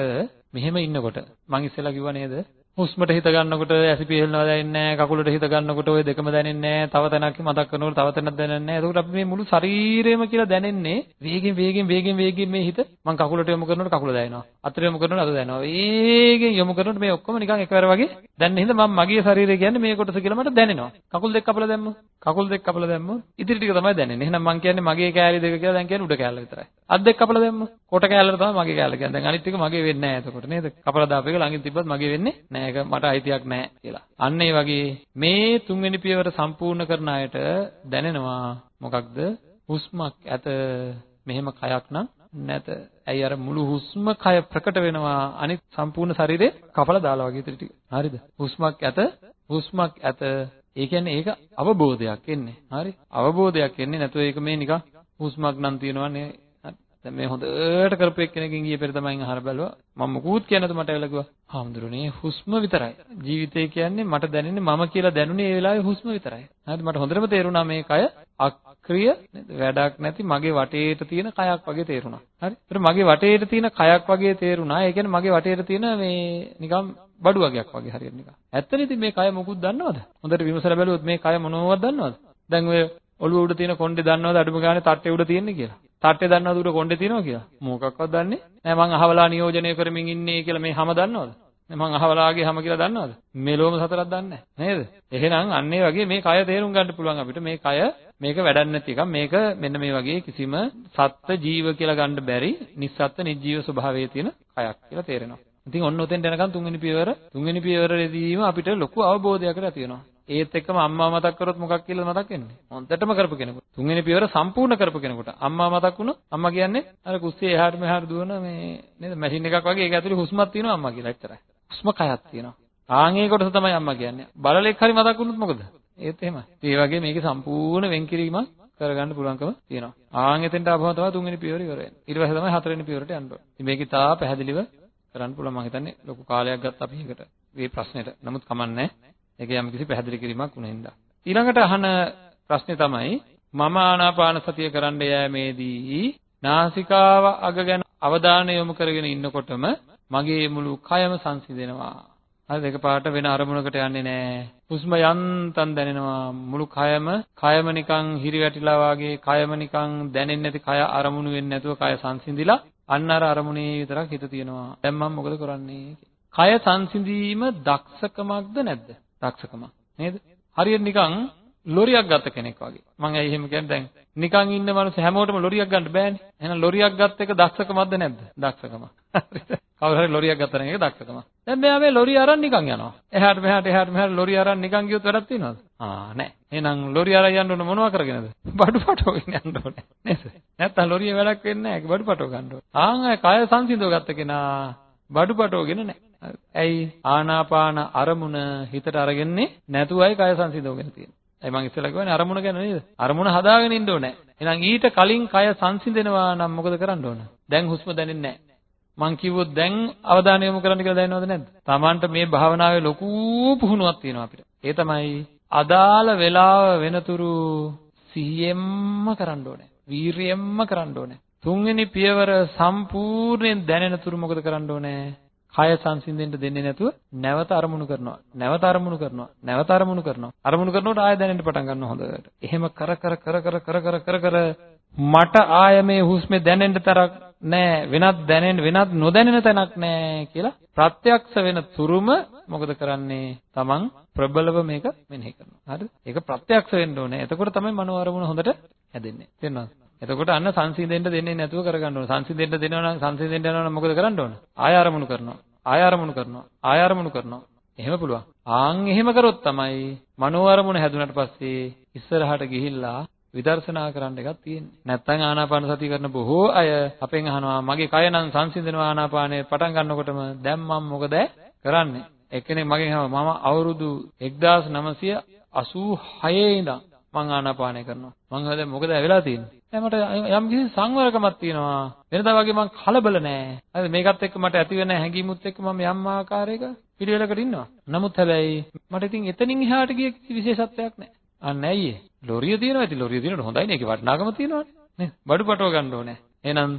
S1: මෙහෙම ඉන්නකොට මං ඉස්සෙල්ලා කිව්වා නේද? හුස්මට හිත ගන්නකොට ඇසිපි හෙලනවා දැනෙන්නේ නැහැ කකුලට හිත ගන්නකොට ওই දෙකම දැනෙන්නේ නැහැ තව තැනක් මතක් කරනකොට තව තැනක් දැනෙන්නේ නැහැ. එතකොට අපි මේ මුළු ශරීරෙම කියලා දැනෙන්නේ වේගෙන් වේගෙන් වේගෙන් වේගෙන් මේ හිත මං කකුලට යොමු කරනකොට කකුල දැනෙනවා. අතට යොමු කරනකොට අත දැනෙනවා. වේගෙන් යොමු කරනකොට මේ ඔක්කොම නිකන් එකවර වගේ දැනෙන හින්දා මම මගේ ශරීරය කියන්නේ මේ කොටස කියලා මට දැනෙනවා. කකුල් දෙක කපලා දැම්මොත් කකුල් දෙක කපලා දැම්මොත් ඉතිරි ටික තමයි දැනෙන්නේ. එහෙනම් මං කියන්නේ මගේ කෑලි දෙක කියලා දැන් කියන්නේ උඩ කෑල්ල විතරයි. අත් දෙක කපලා දැම්මොත් කොට කෑල්ලට තමයි මගේ කෑල්ල කියන්නේ. දැන් අනිත් ටික මගේ වෙන්නේ නැහැ. එතකොට නේද? කපලා දාපු එක ළඟින් තිබ්බත් මගේ වෙන්නේ නැහැ. ඒක මට අයිතියක් දෙයක් නැහැ කියලා. අන්න ඒ වගේ මේ තුන්වෙනි පියවර සම්පූර්ණ කරන අයට දැනෙනවා මොකක්ද? හුස්මක් ඇත මෙහෙම කයක් නම් නැත. ඇයි අර මුළු හුස්ම කය ප්‍රකට වෙනවා අනිත් සම්පූර්ණ ශරීරේ කපලා දාලා වගේ ඉතින් ටික. හරිද? හුස්මක් ඇත හුස්මක් ඇත. ඒ කියන්නේ ඒක අවබෝධයක් එන්නේ. හරි? අවබෝධයක් එන්නේ නැතුව ඒක මේ නිකන් හුස්මක් නම් තියෙනවා නේ දැන් මේ හොඳට කරපු එක්කෙනකින් ගියේ පෙර තමයි අහර බැලුවා. මම මුකුත් කියන්නද මට ඇවිල්ලා කිව්වා. "හාමුදුරනේ හුස්ම විතරයි. ජීවිතය කියන්නේ මට දැනෙන්නේ මම කියලා දැනුනේ ඒ වෙලාවේ හුස්ම විතරයි." හරිද? මට හොඳටම තේරුණා මේ කය අක්‍රිය වැඩක් නැති මගේ වටේට තියෙන කයක් වගේ තේරුණා. හරි? ඒතර මගේ වටේට තියෙන කයක් වගේ තේරුණා. ඒ කියන්නේ මගේ වටේට තියෙන මේ නිකම් බඩු වගේක් වගේ හරියට නිකන්. ඇත්තනේ ඉතින් මේ කය මොකුත් දන්නවද? හොඳට විමසලා බැලුවොත් මේ කය මොනවද දන්නවද? දැන් ඔය ඔළුව උඩ තියෙන කොණ්ඩේ දන්නවද අඩුම ගානේ තට්ටේ උඩ තියෙන්නේ කියලා? තට්ටේ දන්නවද උඩ කොණ්ඩේ තියෙනවා කියලා? මොකක්වත් දන්නේ නැහැ. මං අහවලා නියෝජනය කරමින් ඉන්නේ කියලා මේ හැම දන්නවද? මං අහවලාගේ හැම කියලා දන්නවද? මෙලොවම සතරක් දන්නේ නේද? එහෙනම් අන්න ඒ වගේ මේ කය තේරුම් ගන්න පුළුවන් අපිට මේ කය මේක වැඩක් නැති එකක්. මේක මෙන්න මේ වගේ කිසිම සත්ත්ව ජීව කියලා ගන්න බැරි නිස්සත්ත්ව නිජීව ස්වභාවයේ තියෙන කයක් කියලා තේරෙනවා. ඉතින් ඔන්න ඔතෙන් යනකම් තුන්වෙනි පියවර තුන්වෙනි පියවරේදීම අපිට ලොකු අවබෝධයකට ඇති වෙනවා. ඒත් එක්කම අම්මා මතක් කරොත් මොකක් කියලාද මතක් වෙන්නේ? හොන්දටම කරපු කෙනෙකුට. තුන්වෙනි පියවර සම්පූර්ණ කරපු කෙනෙකුට. අම්මා මතක් වුණොත් අම්මා කියන්නේ අර කුස්සියේ එහාට මෙහාට දුවන මේ නේද මැෂින් එකක් වගේ ඒක ඇතුලේ හුස්මක් තියෙනවා අම්මා කියලා එච්චරයි. හුස්ම කයක් තියෙනවා. ආන් ඒ කොටස තමයි අම්මා කියන්නේ. බලලෙක් හරි මතක් වුණොත් මොකද? ඒත් එහෙමයි. ඒ වගේ මේකේ සම්පූර්ණ වෙන්කිරීමක් කරගන්න පුළුවන්කම තියෙනවා. ආන් එතෙන්ට ආවම තමයි තුන්වෙනි පියවර ඉවර වෙන්නේ. ඊට පස්සේ තමයි හතරවෙනි පියවරට යන්න ඕනේ. ඉතින් මේක ඉතා පැහැදිලිව කරන්න පුළුවන් මම හිතන්නේ ලොකු කාලයක් ගත්ත අපි ඒකට මේ ප්‍රශ්නෙට. නමුත් කමන්නේ ඒක යම් කිසි පැහැදිලි කිරීමක් වුණ හින්දා. ඊළඟට අහන ප්‍රශ්නේ තමයි මම ආනාපාන සතිය කරන්න යෑමේදී නාසිකාව අග ගැන අවධානය යොමු කරගෙන ඉන්නකොටම මගේ මුළු කයම සංසිඳෙනවා. හරිද? එකපාරට වෙන අරමුණකට යන්නේ නැහැ. හුස්ම යන්තම් දැනෙනවා. මුළු කයම කයම නිකන් හිරිවැටිලා වගේ කයම නිකන් දැනෙන්නේ නැති කය අරමුණු වෙන්නේ නැතුව කය සංසිඳිලා අන්න අර අරමුණේ විතරක් හිත තියෙනවා. දැන් මම මොකද කරන්නේ? කය සංසිඳීම දක්ෂකමක්ද නැද්ද? දක්ෂකම නේද? හරියට නිකන් ලොරියක් ගත්ත කෙනෙක් වගේ. මම ඇයි එහෙම කියන්නේ දැන් නිකන් ඉන්න මනුස්ස හැමෝටම ලොරියක් ගන්න බෑනේ. එහෙනම් ලොරියක් ගත්ත එක දක්ෂකමක්ද නැද්ද? දක්ෂකම. කවුරු හරි ලොරියක් ගත්ත නම් ඒක දක්ෂකම. දැන් මෙයා මේ ලොරිය අරන් නිකන් යනවා. එහාට මෙහාට එහාට මෙහාට ලොරිය අරන් නිකන් ගියොත් වැඩක් තියනවද? ආ නෑ. එහෙනම් ලොරිය අරන් යන්න ඕන මොනවා කරගෙනද? බඩු පටවගෙන යන්න ඕනේ. නේද? නැත්තම් ලොරිය වැඩක් වෙන්නේ නෑ. ඒක බඩු පටව ගන්න ඕනේ. ආන් අය කය සංසිඳව ගත්ත කෙනා බඩු පටවගෙන නෑ. ඇයි ආනාපාන අරමුණ හිතට අරගන්නේ නැතුවයි කය සංසිඳවගෙන තියෙන්නේ. ඇයි මං ඉස්සෙල්ලා කිව්වනේ අරමුණ ගැන නේද? අරමුණ හදාගෙන ඉන්න ඕනේ. එහෙනම් ඊට කලින් කය සංසිඳෙනවා නම් මොකද කරන්න ඕන? දැන් හුස්ම දැනෙන්නේ නැහැ. මං කිව්වොත් දැන් අවධානය යොමු කරන්න කියලා දැනනවද නැද්ද? Tamanට මේ භාවනාවේ ලොකු පුහුණුවක් තියෙනවා අපිට. ඒ තමයි අදාළ වෙලාව වෙනතුරු සිහියෙන්ම කරන්න ඕනේ. වීරියෙන්ම කරන්න ඕනේ. තුන්වෙනි පියවර සම්පූර්ණයෙන් දැනෙන තුරු මොකද කරන්න ඕනේ? කය සංසිඳෙන්න දෙන්නේ නැතුව නැවත අරමුණු කරනවා. නැවත අරමුණු කරනවා. නැවත අරමුණු කරනවා. අරමුණු කරනකොට ආය දැනෙන්න පටන් ගන්නවා හොඳට. එහෙම කර කර කර කර කර කර කර කර මට ආය මේ හුස්මේ දැනෙන්න තරක් නෑ වෙනත් දැනෙන්න වෙනත් නොදැනෙන තැනක් නෑ කියලා ප්‍රත්‍යක්ෂ වෙන තුරුම මොකද කරන්නේ? Taman ප්‍රබලව මේක මෙනෙහි කරනවා. හරිද? ඒක ප්‍රත්‍යක්ෂ වෙන්න ඕනේ. එතකොට තමයි මනෝ අරමුණ හොඳට හැදෙන්නේ. තේරෙනවද? එතකොට අන්න සංසිඳෙන්න දෙන්නේ නැතුව කරගන්න ඕන. සංසිඳෙන්න දෙනවා නම් සංසිඳෙන්න යනවා නම් මොකද කරන්න ඕන? ආය ආරමුණු කරනවා. ආය ආරමුණු කරනවා. ආය ආරමුණු කරනවා. එහෙම පුළුවන්. ආන් එහෙම කරොත් තමයි මනෝ ආරමුණ හැදුනට පස්සේ ඉස්සරහට ගිහිල්ලා විදර්ශනා කරන්න එකක් තියෙන්නේ. නැත්නම් ආනාපාන සතිය කරන බොහෝ අය අපෙන් අහනවා මගේ කය නම් සංසිඳනවා ආනාපානය පටන් ගන්නකොටම දැන් මම මොකද කරන්නේ? එක්කෙනෙක් මගෙන් අහනවා මම අවුරුදු 1986 ඉඳන් මං ආනාපානය කරනවා. මං හද මොකද වෙලා තියෙන්නේ? දැන් මට යම් කිසි සංවරකමක් තියෙනවා. වෙනදා වගේ මං කලබල නෑ. හරිද? මේකත් එක්ක මට ඇති වෙන හැඟීමුත් එක්ක මම යම් ආකාරයක පිළිවෙලකට ඉන්නවා. නමුත් හැබැයි මට ඉතින් එතනින් එහාට ගිය කිසි විශේෂත්වයක් නැහැ. අන්න ඇයි ඒ? ලොරිය තියෙනවා. ඉතින් ලොරිය තියෙනකොට හොඳයිනේ. ඒකේ වටිනාකම තියෙනවානේ. නේද? බඩු පටව ගන්න ඕනේ. එහෙනම්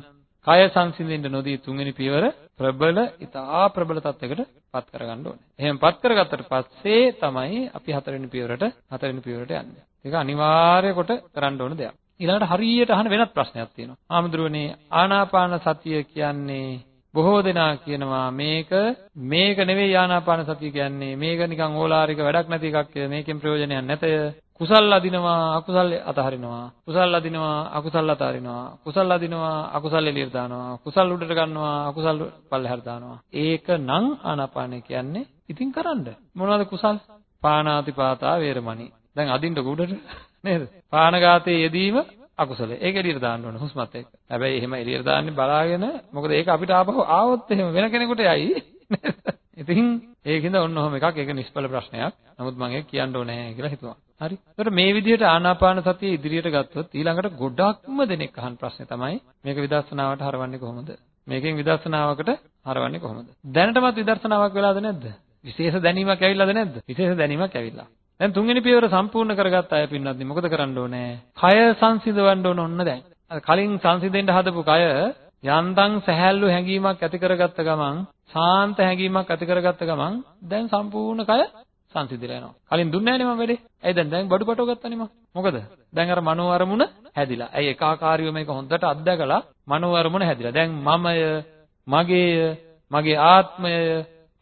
S1: කය සංසිඳෙන්න නොදී තුන්වෙනි පියවර ප්‍රබල, ඉතා ප්‍රබල තත්යකට පත් කරගන්න ඕනේ. එහෙම පත් කරගත්තට පස්සේ තමයි අපි හතරවෙනි පියවරට හතරවෙනි පියවරට යන්නේ. ඒක අනිවාර්ය කොට කරන්න ඕන දෙයක්. ඊළඟට හරියට අහන වෙනත් ප්‍රශ්නයක් තියෙනවා. ආමුද්‍රවනේ ආනාපාන සතිය කියන්නේ බොහෝ දෙනා කියනවා මේක මේක නෙවෙයි ආනාපාන සතිය කියන්නේ මේක නිකන් ඕලාරික වැඩක් නැති එකක් මේකෙන් ප්‍රයෝජනයක් නැතය කුසල් අදිනවා අකුසල් අතහරිනවා කුසල් අදිනවා අකුසල් අතහරිනවා කුසල් අදිනවා අකුසල් එළියට දානවා කුසල් උඩට ගන්නවා අකුසල් පල්ලෙහාට දානවා ඒක නම් ආනාපානය කියන්නේ ඉතින් කරන්න. මොනවද කුසල්? පානාතිපාතා වේරමණී. දැන් අදින්න උඩට. නේද? පානඝාතයේ යෙදීම අකුසලයි. ඒක එළියට දාන්න ඕන හුස්මත් එක්ක. හැබැයි එහෙම එළියට දාන්නේ බලාගෙන මොකද ඒක අපිට ආපහු ආවොත් එහෙම වෙන කෙනෙකුට යයි. ඉතින් ඒකින්ද ඔන්න ඔහොම එකක් ඒක නිෂ්ඵල ප්‍රශ්නයක්. නමුත් මම ඒක කියන්න ඕනේ කියලා හිතුවා. හරි. ඒකට මේ විදිහට ආනාපාන සතිය ඉදිරියට ගත්තොත් ඊළඟට ගොඩක්ම දෙනෙක් අහන ප්‍රශ්නේ තමයි මේක විදර්ශනාවට හරවන්නේ කොහොමද? මේකෙන් විදර්ශනාවකට හරවන්නේ කොහොමද? දැනටමත් විදර්ශනාවක් වෙලාද නැද්ද? විශේෂ දැනීමක් ඇවිල්ලාද නැද්ද? විශේෂ දැනීමක් ඇවිල්ලා. දැන් තුන්වෙනි පියවර සම්පූර්ණ කරගත්ත අය පින්නත් මොකද කරන්න ඕනේ? කය සංසිඳවන්න ඕන ඔන්න දැන්. කලින් සංසිඳෙන්න හදපු කය යන්තම් සැහැල්ලු හැඟීමක් ඇති කරගත්ත ගමන් සාන්ත හැඟීමක් ඇති කරගත්ත ගමන් දැන් සම්පූර්ණ කය සංසිඳිලා යනවා. කලින් දුන්නේ නැහැ නේ මම වැඩේ. ඇයි දැන් දැන් බඩු පටව ගත්තනේ මම. මොකද? දැන් අර මනෝ අරමුණ හැදිලා. ඇයි ඒකාකාරීව මේක හොඳට අත්දැකලා මනෝ අරමුණ හැදිලා. දැන් මමය, මගේය, මගේ ආත්මය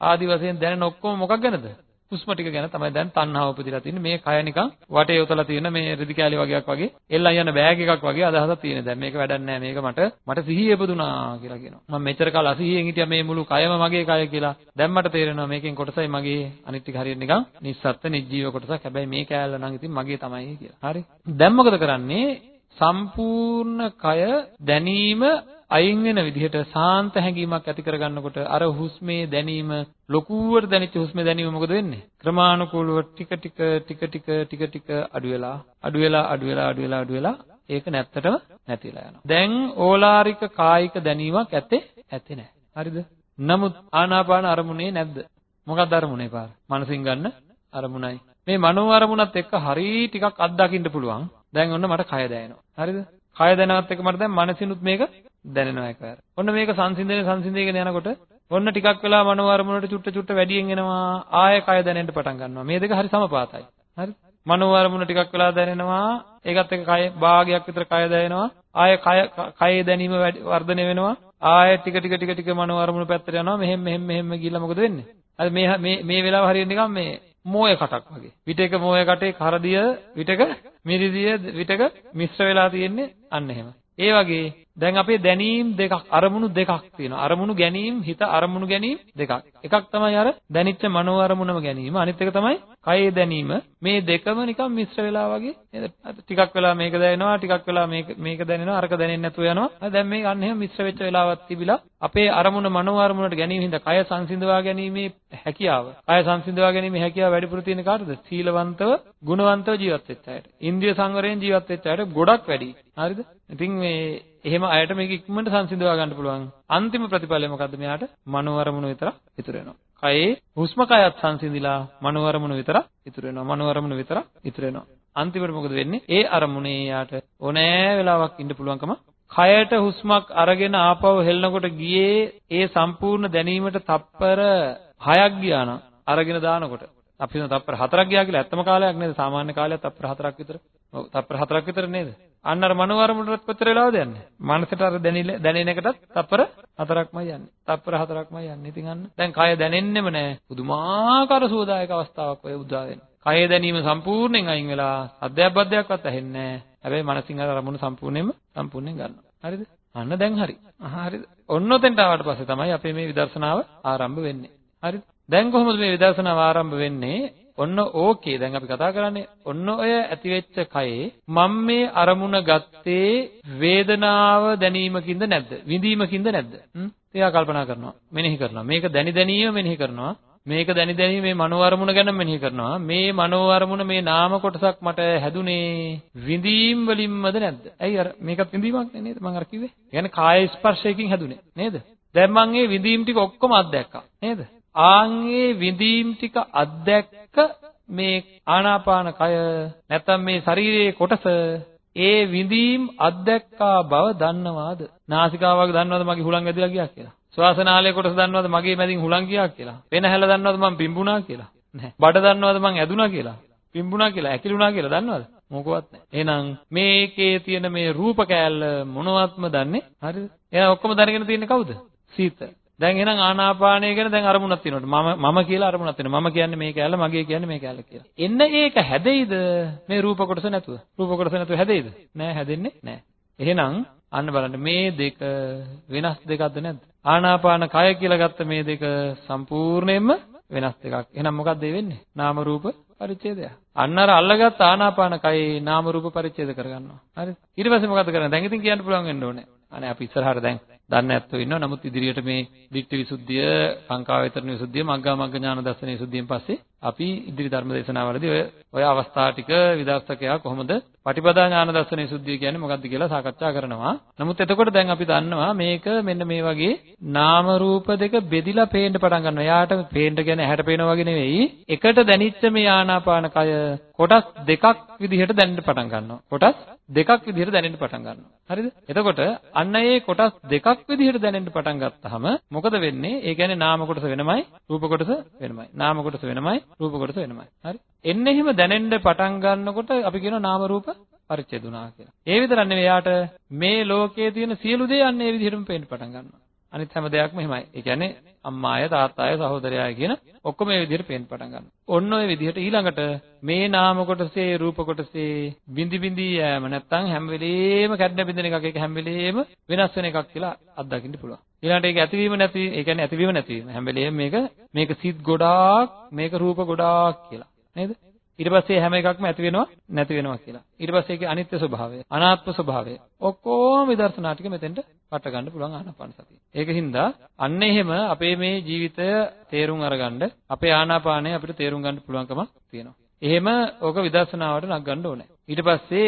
S1: ආදි වශයෙන් දැනෙන ඔක්කොම මොකක් ගැනද? හුස්ම ටික ගැන තමයි දැන් තණ්හාව උපදිලා තියෙන්නේ. මේ කය නිකන් වටේ යොතලා තියෙන මේ රෙදි කෑලි වගේක් වගේ එල්ලන් යන බෑග් එකක් වගේ අදහසක් තියෙන. දැන් මේක වැඩක් නෑ. මේක මට මට සිහිය ඉපදුනා කියලා කියනවා. මම මෙච්චර කාල අසිහියෙන් හිටියා මේ මුළු කයම මගේ කය කියලා. දැන් මට තේරෙනවා මේකෙන් කොටසයි මගේ අනිත් ටික හරියට නිකන් නිස්සත්ත්ව නිජීව කොටසක්. හැබැයි මේ කෑල්ල නම් ඉතින් මගේ තමයි කියලා. හරි. දැන් මොකද කරන්නේ? සම්පූර්ණ කය දැනීම අයින් වෙන විදිහට සාන්ත හැඟීමක් ඇති කරගන්නකොට අර හුස්මේ දැනීම ලොකුවට දැනෙච්ච හුස්මේ දැනීම මොකද වෙන්නේ? ක්‍රමානුකූලව ටික ටික ටික ටික ටික ටික අඩු වෙලා අඩු වෙලා අඩු වෙලා අඩු වෙලා අඩු වෙලා ඒක නැත්තටම නැතිලා යනවා. දැන් ඕලාරික කායික දැනීමක් ඇත්තේ ඇත්තේ නැහැ. හරිද? නමුත් ආනාපාන අරමුණේ නැද්ද? මොකක්ද අරමුණේ පාර? මනසින් ගන්න අරමුණයි. මේ මනෝ අරමුණත් එක්ක හරි ටිකක් අත්දකින්න පුළුවන්. දැන් ඔන්න මට කය දැනෙනවා. හරිද? කය දැනවත් එක්ක මට දැන් මනසිනුත් මේක දැනෙනවා එකවර. ඔන්න මේක සංසිඳන සංසිඳගෙන යනකොට ඔන්න ටිකක් වෙලා මනෝ අරමුණට චුට්ට චුට්ට වැඩියෙන් එනවා ආය කය දැනෙන්න පටන් ගන්නවා. මේ දෙක හරි සමපාතයි. හරි? මනෝ අරමුණ ටිකක් වෙලා දැනෙනවා ඒකත් එක්ක කය භාගයක් විතර කය දැනෙනවා ආය කය කයේ දැනීම වර්ධනය වෙනවා ආය ටික ටික ටික ටික මනෝ අරමුණු පැත්තට යනවා මෙහෙම මෙහෙම මෙහෙම ගිහිල්ලා මොකද වෙන්නේ? අර මේ මේ මේ වෙලාව හරියට නිකන් මේ මෝය කටක් වගේ. විටක මෝය කටේ කරදිය විටක මිරිදිය විටක මිශ්‍ර වෙලා තියෙන්නේ අන්න එහෙම. ඒ වගේ දැන් අපේ දැනීම් දෙකක් අරමුණු දෙකක් තියෙනවා. අරමුණු ගැනීම හිත අරමුණු ගැනීම දෙකක්. එකක් තමයි අර දැනිච්ච මනෝ අරමුණම ගැනීම. අනිත් එක තමයි කයේ දැනීම. මේ දෙකම නිකන් මිශ්‍ර වෙලා වගේ නේද? ටිකක් වෙලා මේක දැනෙනවා, ටිකක් වෙලා මේක මේක දැනෙනවා, අරක දැනෙන්නේ නැතුව යනවා. දැන් මේ අන්න එහෙම මිශ්‍ර වෙච්ච වෙලාවක් තිබිලා අපේ අරමුණ මනෝ අරමුණට ගැනීම හින්දා කය සංසිඳවා ගැනීමේ හැකියාව. කය සංසිඳවා ගැනීමේ හැකියාව වැඩිපුර තියෙන කාටද? සීලවන්තව, ගුණවන්තව ජීවත් වෙච්ච අයට. ඉන්ද්‍රිය සංවරයෙන් ජීවත් වෙච්ච අයට ගොඩක් වැඩි. හරිද? ඉතින් මේ එහෙම අයට මේක ඉක්මනට සංසිඳවා ගන්න පුළුවන්. අන්තිම ප්‍රතිඵලය මොකද්ද මෙයාට? මනෝ අරමුණු විතරක් ඉතුරු වෙනවා. කයේ හුස්ම කයත් සංසිඳිලා මනෝ අරමුණු විතරක් ඉතුරු වෙනවා. මනෝ අරමුණු විතරක් ඉතුරු වෙනවා. අන්තිමට මොකද වෙන්නේ? ඒ අරමුණේ යාට ඕනෑ වෙලාවක් ඉන්න පුළුවන්කම කයට හුස්මක් අරගෙන ආපහු හෙල්නකොට ගියේ ඒ සම්පූර්ණ දැනීමට තප්පර 6ක් ගියා නම් අරගෙන දානකොට. අපි හිතන තප්පර 4ක් ගියා කියලා ඇත්තම කාලයක් නේද? සාමාන්‍ය කාලයක් තප්පර 4ක් විතර. ඔව් තප්පර 4ක් විතර නේද? අන්න අර මනෝවරමුණට කොච්චර වෙලාවද යන්නේ? මනසට අර දැනෙන එකටත් තප්පර 4ක්මයි යන්නේ. තප්පර 4ක්මයි යන්නේ. ඉතින් අන්න දැන් කය දැනෙන්නෙම නෑ. පුදුමාකාර සුවදායක අවස්ථාවක් ඔය උදා වෙනවා කය දැනීම සම්පූර්ණයෙන් අයින් වෙලා අධ්‍යාපද්‍යයක්වත් ඇහෙන්නේ නෑ. හැබැයි මනසින් අර අරමුණු සම්පූර්ණයෙන්ම සම්පූර්ණයෙන් ගන්නවා. හරිද? අන්න දැන් හරි. හරිද? ඔන්න ඔතෙන්ට ආවට පස්සේ තමයි අපේ මේ විදර්ශනාව ආරම්භ වෙන්නේ. හරිද දැන් කොහොමද මේ විදර්ශනාව ආරම්භ වෙන්නේ ඔන්න ඕකේ දැන් අපි කතා කරන්නේ ඔන්න ඔය ඇතිවෙච්ච කයේ මම මේ අරමුණ ගත්තේ වේදනාව දැනීමකින්ද නැද්ද විඳීමකින්ද නැද්ද එයා කල්පනා කරනවා මෙනෙහි කරනවා මේක දැනි දැනීම මෙනෙහි කරනවා මේක දැනි දැනි මේ මනෝ අරමුණ ගැන මෙනෙහි කරනවා මේ මනෝ අරමුණ මේ නාම කොටසක් මට හැදුනේ විඳීම් වලින්මද නැද්ද ඇයි අර මේකත් විඳීමක් නේද මම අර කිව්වේ يعني කාය ස්පර්ශයකින් හැදුනේ නේද දැන් මම මේ විඳීම් ටික ඔක්කොම අත්දැක්කා නේද ආන්ගේ විඳීම් ටික අත්දැක්ක මේ ආනාපාන කය නැත්නම් මේ ශරීරයේ කොටස ඒ විඳීම් අත්දැක්කා බව දන්නවාද? නාසිකාවක දන්නවද මගේ හුලං ඇදලා ගියා කියලා? ශ්වාසනාලයේ කොටස දන්නවද මගේ මැදින් හුලං ගියා කියලා? වෙන හැල දන්නවද මම පිම්බුණා කියලා? නැහැ. බඩ දන්නවද මං ඇදුනා කියලා? පිම්බුණා කියලා, ඇකිලුණා කියලා දන්නවද? මොකවත් නැහැ. එහෙනම් මේකේ තියෙන මේ රූප කෑල්ල මොනවත්ම දන්නේ? හරිද? එහෙනම් ඔක්කොම දැනගෙන තියෙන්නේ කවුද? සීත. දැන් එහෙනම් ආනාපානය ගැන දැන් අරමුණක් තියෙනවා. මම මම කියලා අරමුණක් තියෙනවා. මම කියන්නේ මේ කෑල්ල, මගේ කියන්නේ මේ කෑල්ල කියලා. එන්න ඒක හැදෙයිද මේ රූප කොටස නැතුව? රූප කොටස නැතුව හැදෙයිද? නෑ හැදෙන්නේ නෑ. එහෙනම් අන්න බලන්න මේ දෙක වෙනස් දෙකක්ද නැද්ද? ආනාපාන කය කියලා ගත්ත මේ දෙක සම්පූර්ණයෙන්ම වෙනස් දෙකක්. එහෙනම් මොකක්ද වෙන්නේ? නාම රූප පරිච්ඡේදය. අන්න අර අල්ලගත් ආනාපාන කයේ නාම රූප පරිච්ඡේද කරගන්නවා. හරිද? ඊට පස්සේ මොකද කරන්නේ? දැන් ඉතින් කියන්න පුළුවන් වෙන්න ඕනේ. අනේ අපි ඉස්සරහට දැන් දන්නේ නැත්තෝ ඉන්නවා. නමුත් ඉදිරියට මේ දිට්ඨි විසුද්ධිය, කාංකා වේතරණ විසුද්ධිය, මග්ගා මග්ග ඥාන දර්ශන විසුද්ධියෙන් පස්සේ අපි ඉදිරි ධර්ම දේශනාවලදී ඔය ඔය අවස්ථා ටික විදර්ශකයා කොහොමද පටිපදා ඥාන දර්ශන විසුද්ධිය කියන්නේ මොකක්ද කියලා සාකච්ඡා කරනවා. නමුත් එතකොට දැන් අපි දන්නවා මේක මෙන්න මේ වගේ නාම රූප දෙක බෙදිලා පේන්න පටන් ගන්නවා. එයාට පේන්න කියන්නේ ඇහැට පේනවා වගේ නෙවෙයි. එකට දැනිච්ච මේ ආනාපාන කය කොටස් දෙකක් විදිහට දැනෙන්න පටන් ගන්නවා. කොටස් දෙකක් විදිහට දැනෙන්න පටන් ගන්නවා. හරිද? එතකොට අන්න ඒ කොටස් දෙකක් විදිහට දැනෙන්න පටන් ගත්තාම මොකද වෙන්නේ? ඒ කියන්නේ නාම කොටස වෙනමයි, රූප කොටස වෙනමයි. නාම කොටස වෙනමයි, රූප කොටස වෙනමයි. හරි? එන්න එහෙම දැනෙන්න පටන් ගන්නකොට අපි කියනවා නාම රූප පරිච්ඡේදුනා කියලා. ඒ විතරක් නෙවෙයි යාට මේ ලෝකයේ තියෙන සියලු දේ අන්න ඒ විදිහටම පේන්න පටන් ගන්නවා. අනිත් හැම දෙයක්ම එහෙමයි. ඒ කියන්නේ අම්මාය තාත්තාය සහෝදරයාය කියන ඔක්කොම මේ විදිහට පේන්න පටන් ගන්නවා. ඔන්න ඔය විදිහට ඊළඟට මේ නාම කොටසේ රූප කොටසේ බිඳි බිඳි යෑම නැත්තම් හැම වෙලේම කැඩෙන බිඳෙන එකක් ඒක හැම වෙලේම වෙනස් වෙන එකක් කියලා අත්දකින්න පුළුවන්. ඊළඟට ඒක ඇතිවීම නැති ඒ කියන්නේ ඇතිවීම නැතිවීම හැම වෙලේම මේක මේක සිත් ගොඩාක් මේක රූප ගොඩාක් කියලා. නේද? ඊට පස්සේ හැම එකක්ම ඇති වෙනවා නැති වෙනවා කියලා. ඊට පස්සේ ඒකේ අනිත්‍ය ස්වභාවය, අනාත්ම ස්වභාවය ඔක්කොම විදර්ශනා ටික මෙතෙන්ට වට ගන්න පුළුවන් ආනාපාන සතිය. ඒකින්ද අන්න එහෙම අපේ මේ ජීවිතය තේරුම් අරගන්න අපේ ආනාපානය අපිට තේරුම් ගන්න පුළුවන්කම තියෙනවා. එහෙම ඕක විදර්ශනාවට නගන්න ඕනේ. ඊට පස්සේ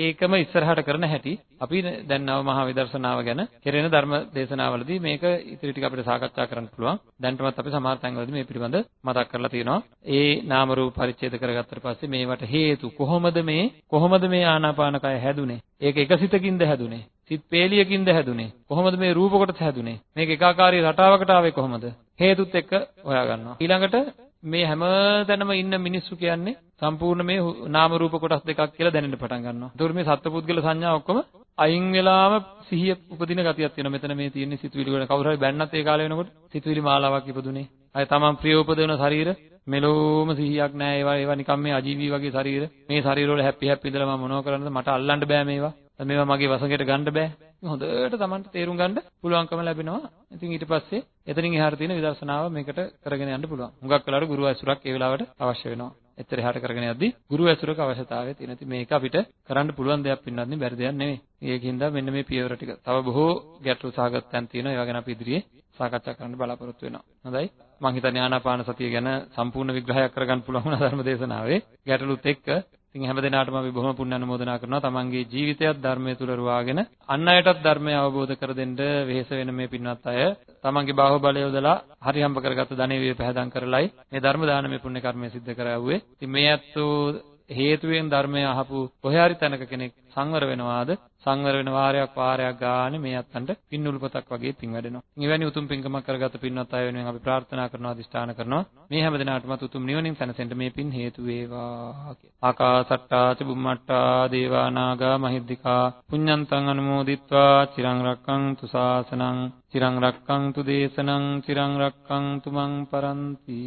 S1: ඒකම ඉස්සරහට කරන හැටි අපි දැන් නව මහා විදර්ශනාව ගැන කෙරෙන ධර්ම දේශනාවලදී මේක ඉතිරි ටික අපිට සාකච්ඡා කරන්න පුළුවන්. දැන්ටමත් අපි සමහර තැන්වලදී මේ පිළිබඳ මතක් කරලා තියෙනවා. ඒ නාම රූප පරිච්ඡේද කරගත්තට පස්සේ මේවට හේතු කොහොමද මේ කොහොමද මේ ආනාපාන කය හැදුනේ? ඒක එකසිතකින්ද හැදුනේ? සිත් පේලියකින්ද හැදුනේ? කොහොමද මේ රූප කොටස හැදුනේ? මේක එකාකාරී රටාවකට ආවේ කොහොමද? හේතුත් එක්ක හොයාගන්නවා. ඊළඟට මේ හැම තැනම ඉන්න මිනිස්සු කියන්නේ සම්පූර්ණ මේ නාම රූප කොටස් දෙකක් කියලා දැනෙන්න පටන් ගන්නවා. ඒතකොට මේ සත්පුද්ගල සංඥා ඔක්කොම අයින් වෙලාම සිහිය උපදින ගතියක් තියෙනවා. මෙතන මේ තියෙන සිතුවිලි වල කවුරු හරි බැන්නත් ඒ කාලේ වෙනකොට සිතුවිලි මාලාවක් ඉපදුනේ. අය තමන් ප්‍රිය උපදවන ශරීර මෙලෝම සිහියක් නැහැ. ඒවා ඒවා නිකන් මේ අජීවී වගේ ශරීර. මේ ශරීර වල හැපි හැපි ඉඳලා මම මොනව කරන්නද මට අල්ලන්න බෑ මේවා. මේවා මගේ වසඟයට ගන්න බෑ. හොඳට Tamanට තේරුම් ගන්න පුළුවන්කම ලැබෙනවා. ඉතින් ඊට පස්සේ එතනින් එහාට තියෙන විදර්ශනාව මේකට කරගෙන යන්න පුළුවන්. හුඟක් වෙලාවට ගුරු ඇසුරක් ඒ වෙලාවට අවශ්‍ය වෙනවා. එතර එහාට කරගෙන යද්දි ගුරු ඇසුරක අවශ්‍යතාවය තියෙන. ඉතින් මේක අපිට කරන්න පුළුවන් දෙයක් පින්නත් නෙ බැරි දෙයක් නෙවෙයි. ඒකින්ද මෙන්න මේ පියවර ටික. තව බොහෝ ගැටලු සහගත තැන් තියෙනවා. ඒවා ගැන අපි ඉදිරියේ සාකච්ඡා කරන්න බලාපොරොත්තු වෙනවා. හොඳයි. මම හිතන්නේ ආනාපාන සතිය ගැන සම්පූර්ණ විග්‍රහයක් කරගන්න පුළුවන් වුණා ධර්ම දේශනාවේ. ගැටලුත් එක්ක ඉතින් හැම දිනාටම අපි බොහොම පුණ්‍ය අනුමෝදනා කරනවා තමන්ගේ ජීවිතයත් ධර්මයේ තුල රුවාගෙන අන් අයටත් ධර්මය අවබෝධ කර දෙන්න වෙහෙස වෙන මේ පින්වත් අය තමන්ගේ බාහුවලය යොදලා හරි හම්බ කරගත්ත ධනෙ වේ පහදම් කරලයි මේ ධර්ම දානමය පුණ්‍ය කර්මය සිද්ධ කරවුවේ. ඉතින් මේ ඇත්තෝ හේතුවෙන් ධර්මය අහපු කොහේ හරි තැනක කෙනෙක් සංවර වෙනවාද සංවර වෙන වාරයක් වාරයක් ගානේ මේ අත්තන්ට පින් උල්පතක් වගේ පින් වැඩෙනවා. ඉවැනි උතුම් පින්කමක් කරගත පින්වත් අය වෙනුවෙන් අපි ප්‍රාර්ථනා කරනවා අදිෂ්ඨාන කරනවා මේ හැම දිනාටමත් උතුම් නිවනින් සැනසෙන්න මේ පින් හේතු වේවා කියලා. ආකාසට්ටා චුම්මට්ටා දේවා නාග මහිද්దికා පුඤ්ඤන්තං අනුමෝදිත්වා චිරං රක්ඛන්තු ශාසනං චිරං රක්ඛන්තු දේශනං චිරං රක්ඛන්තු මං පරන්ති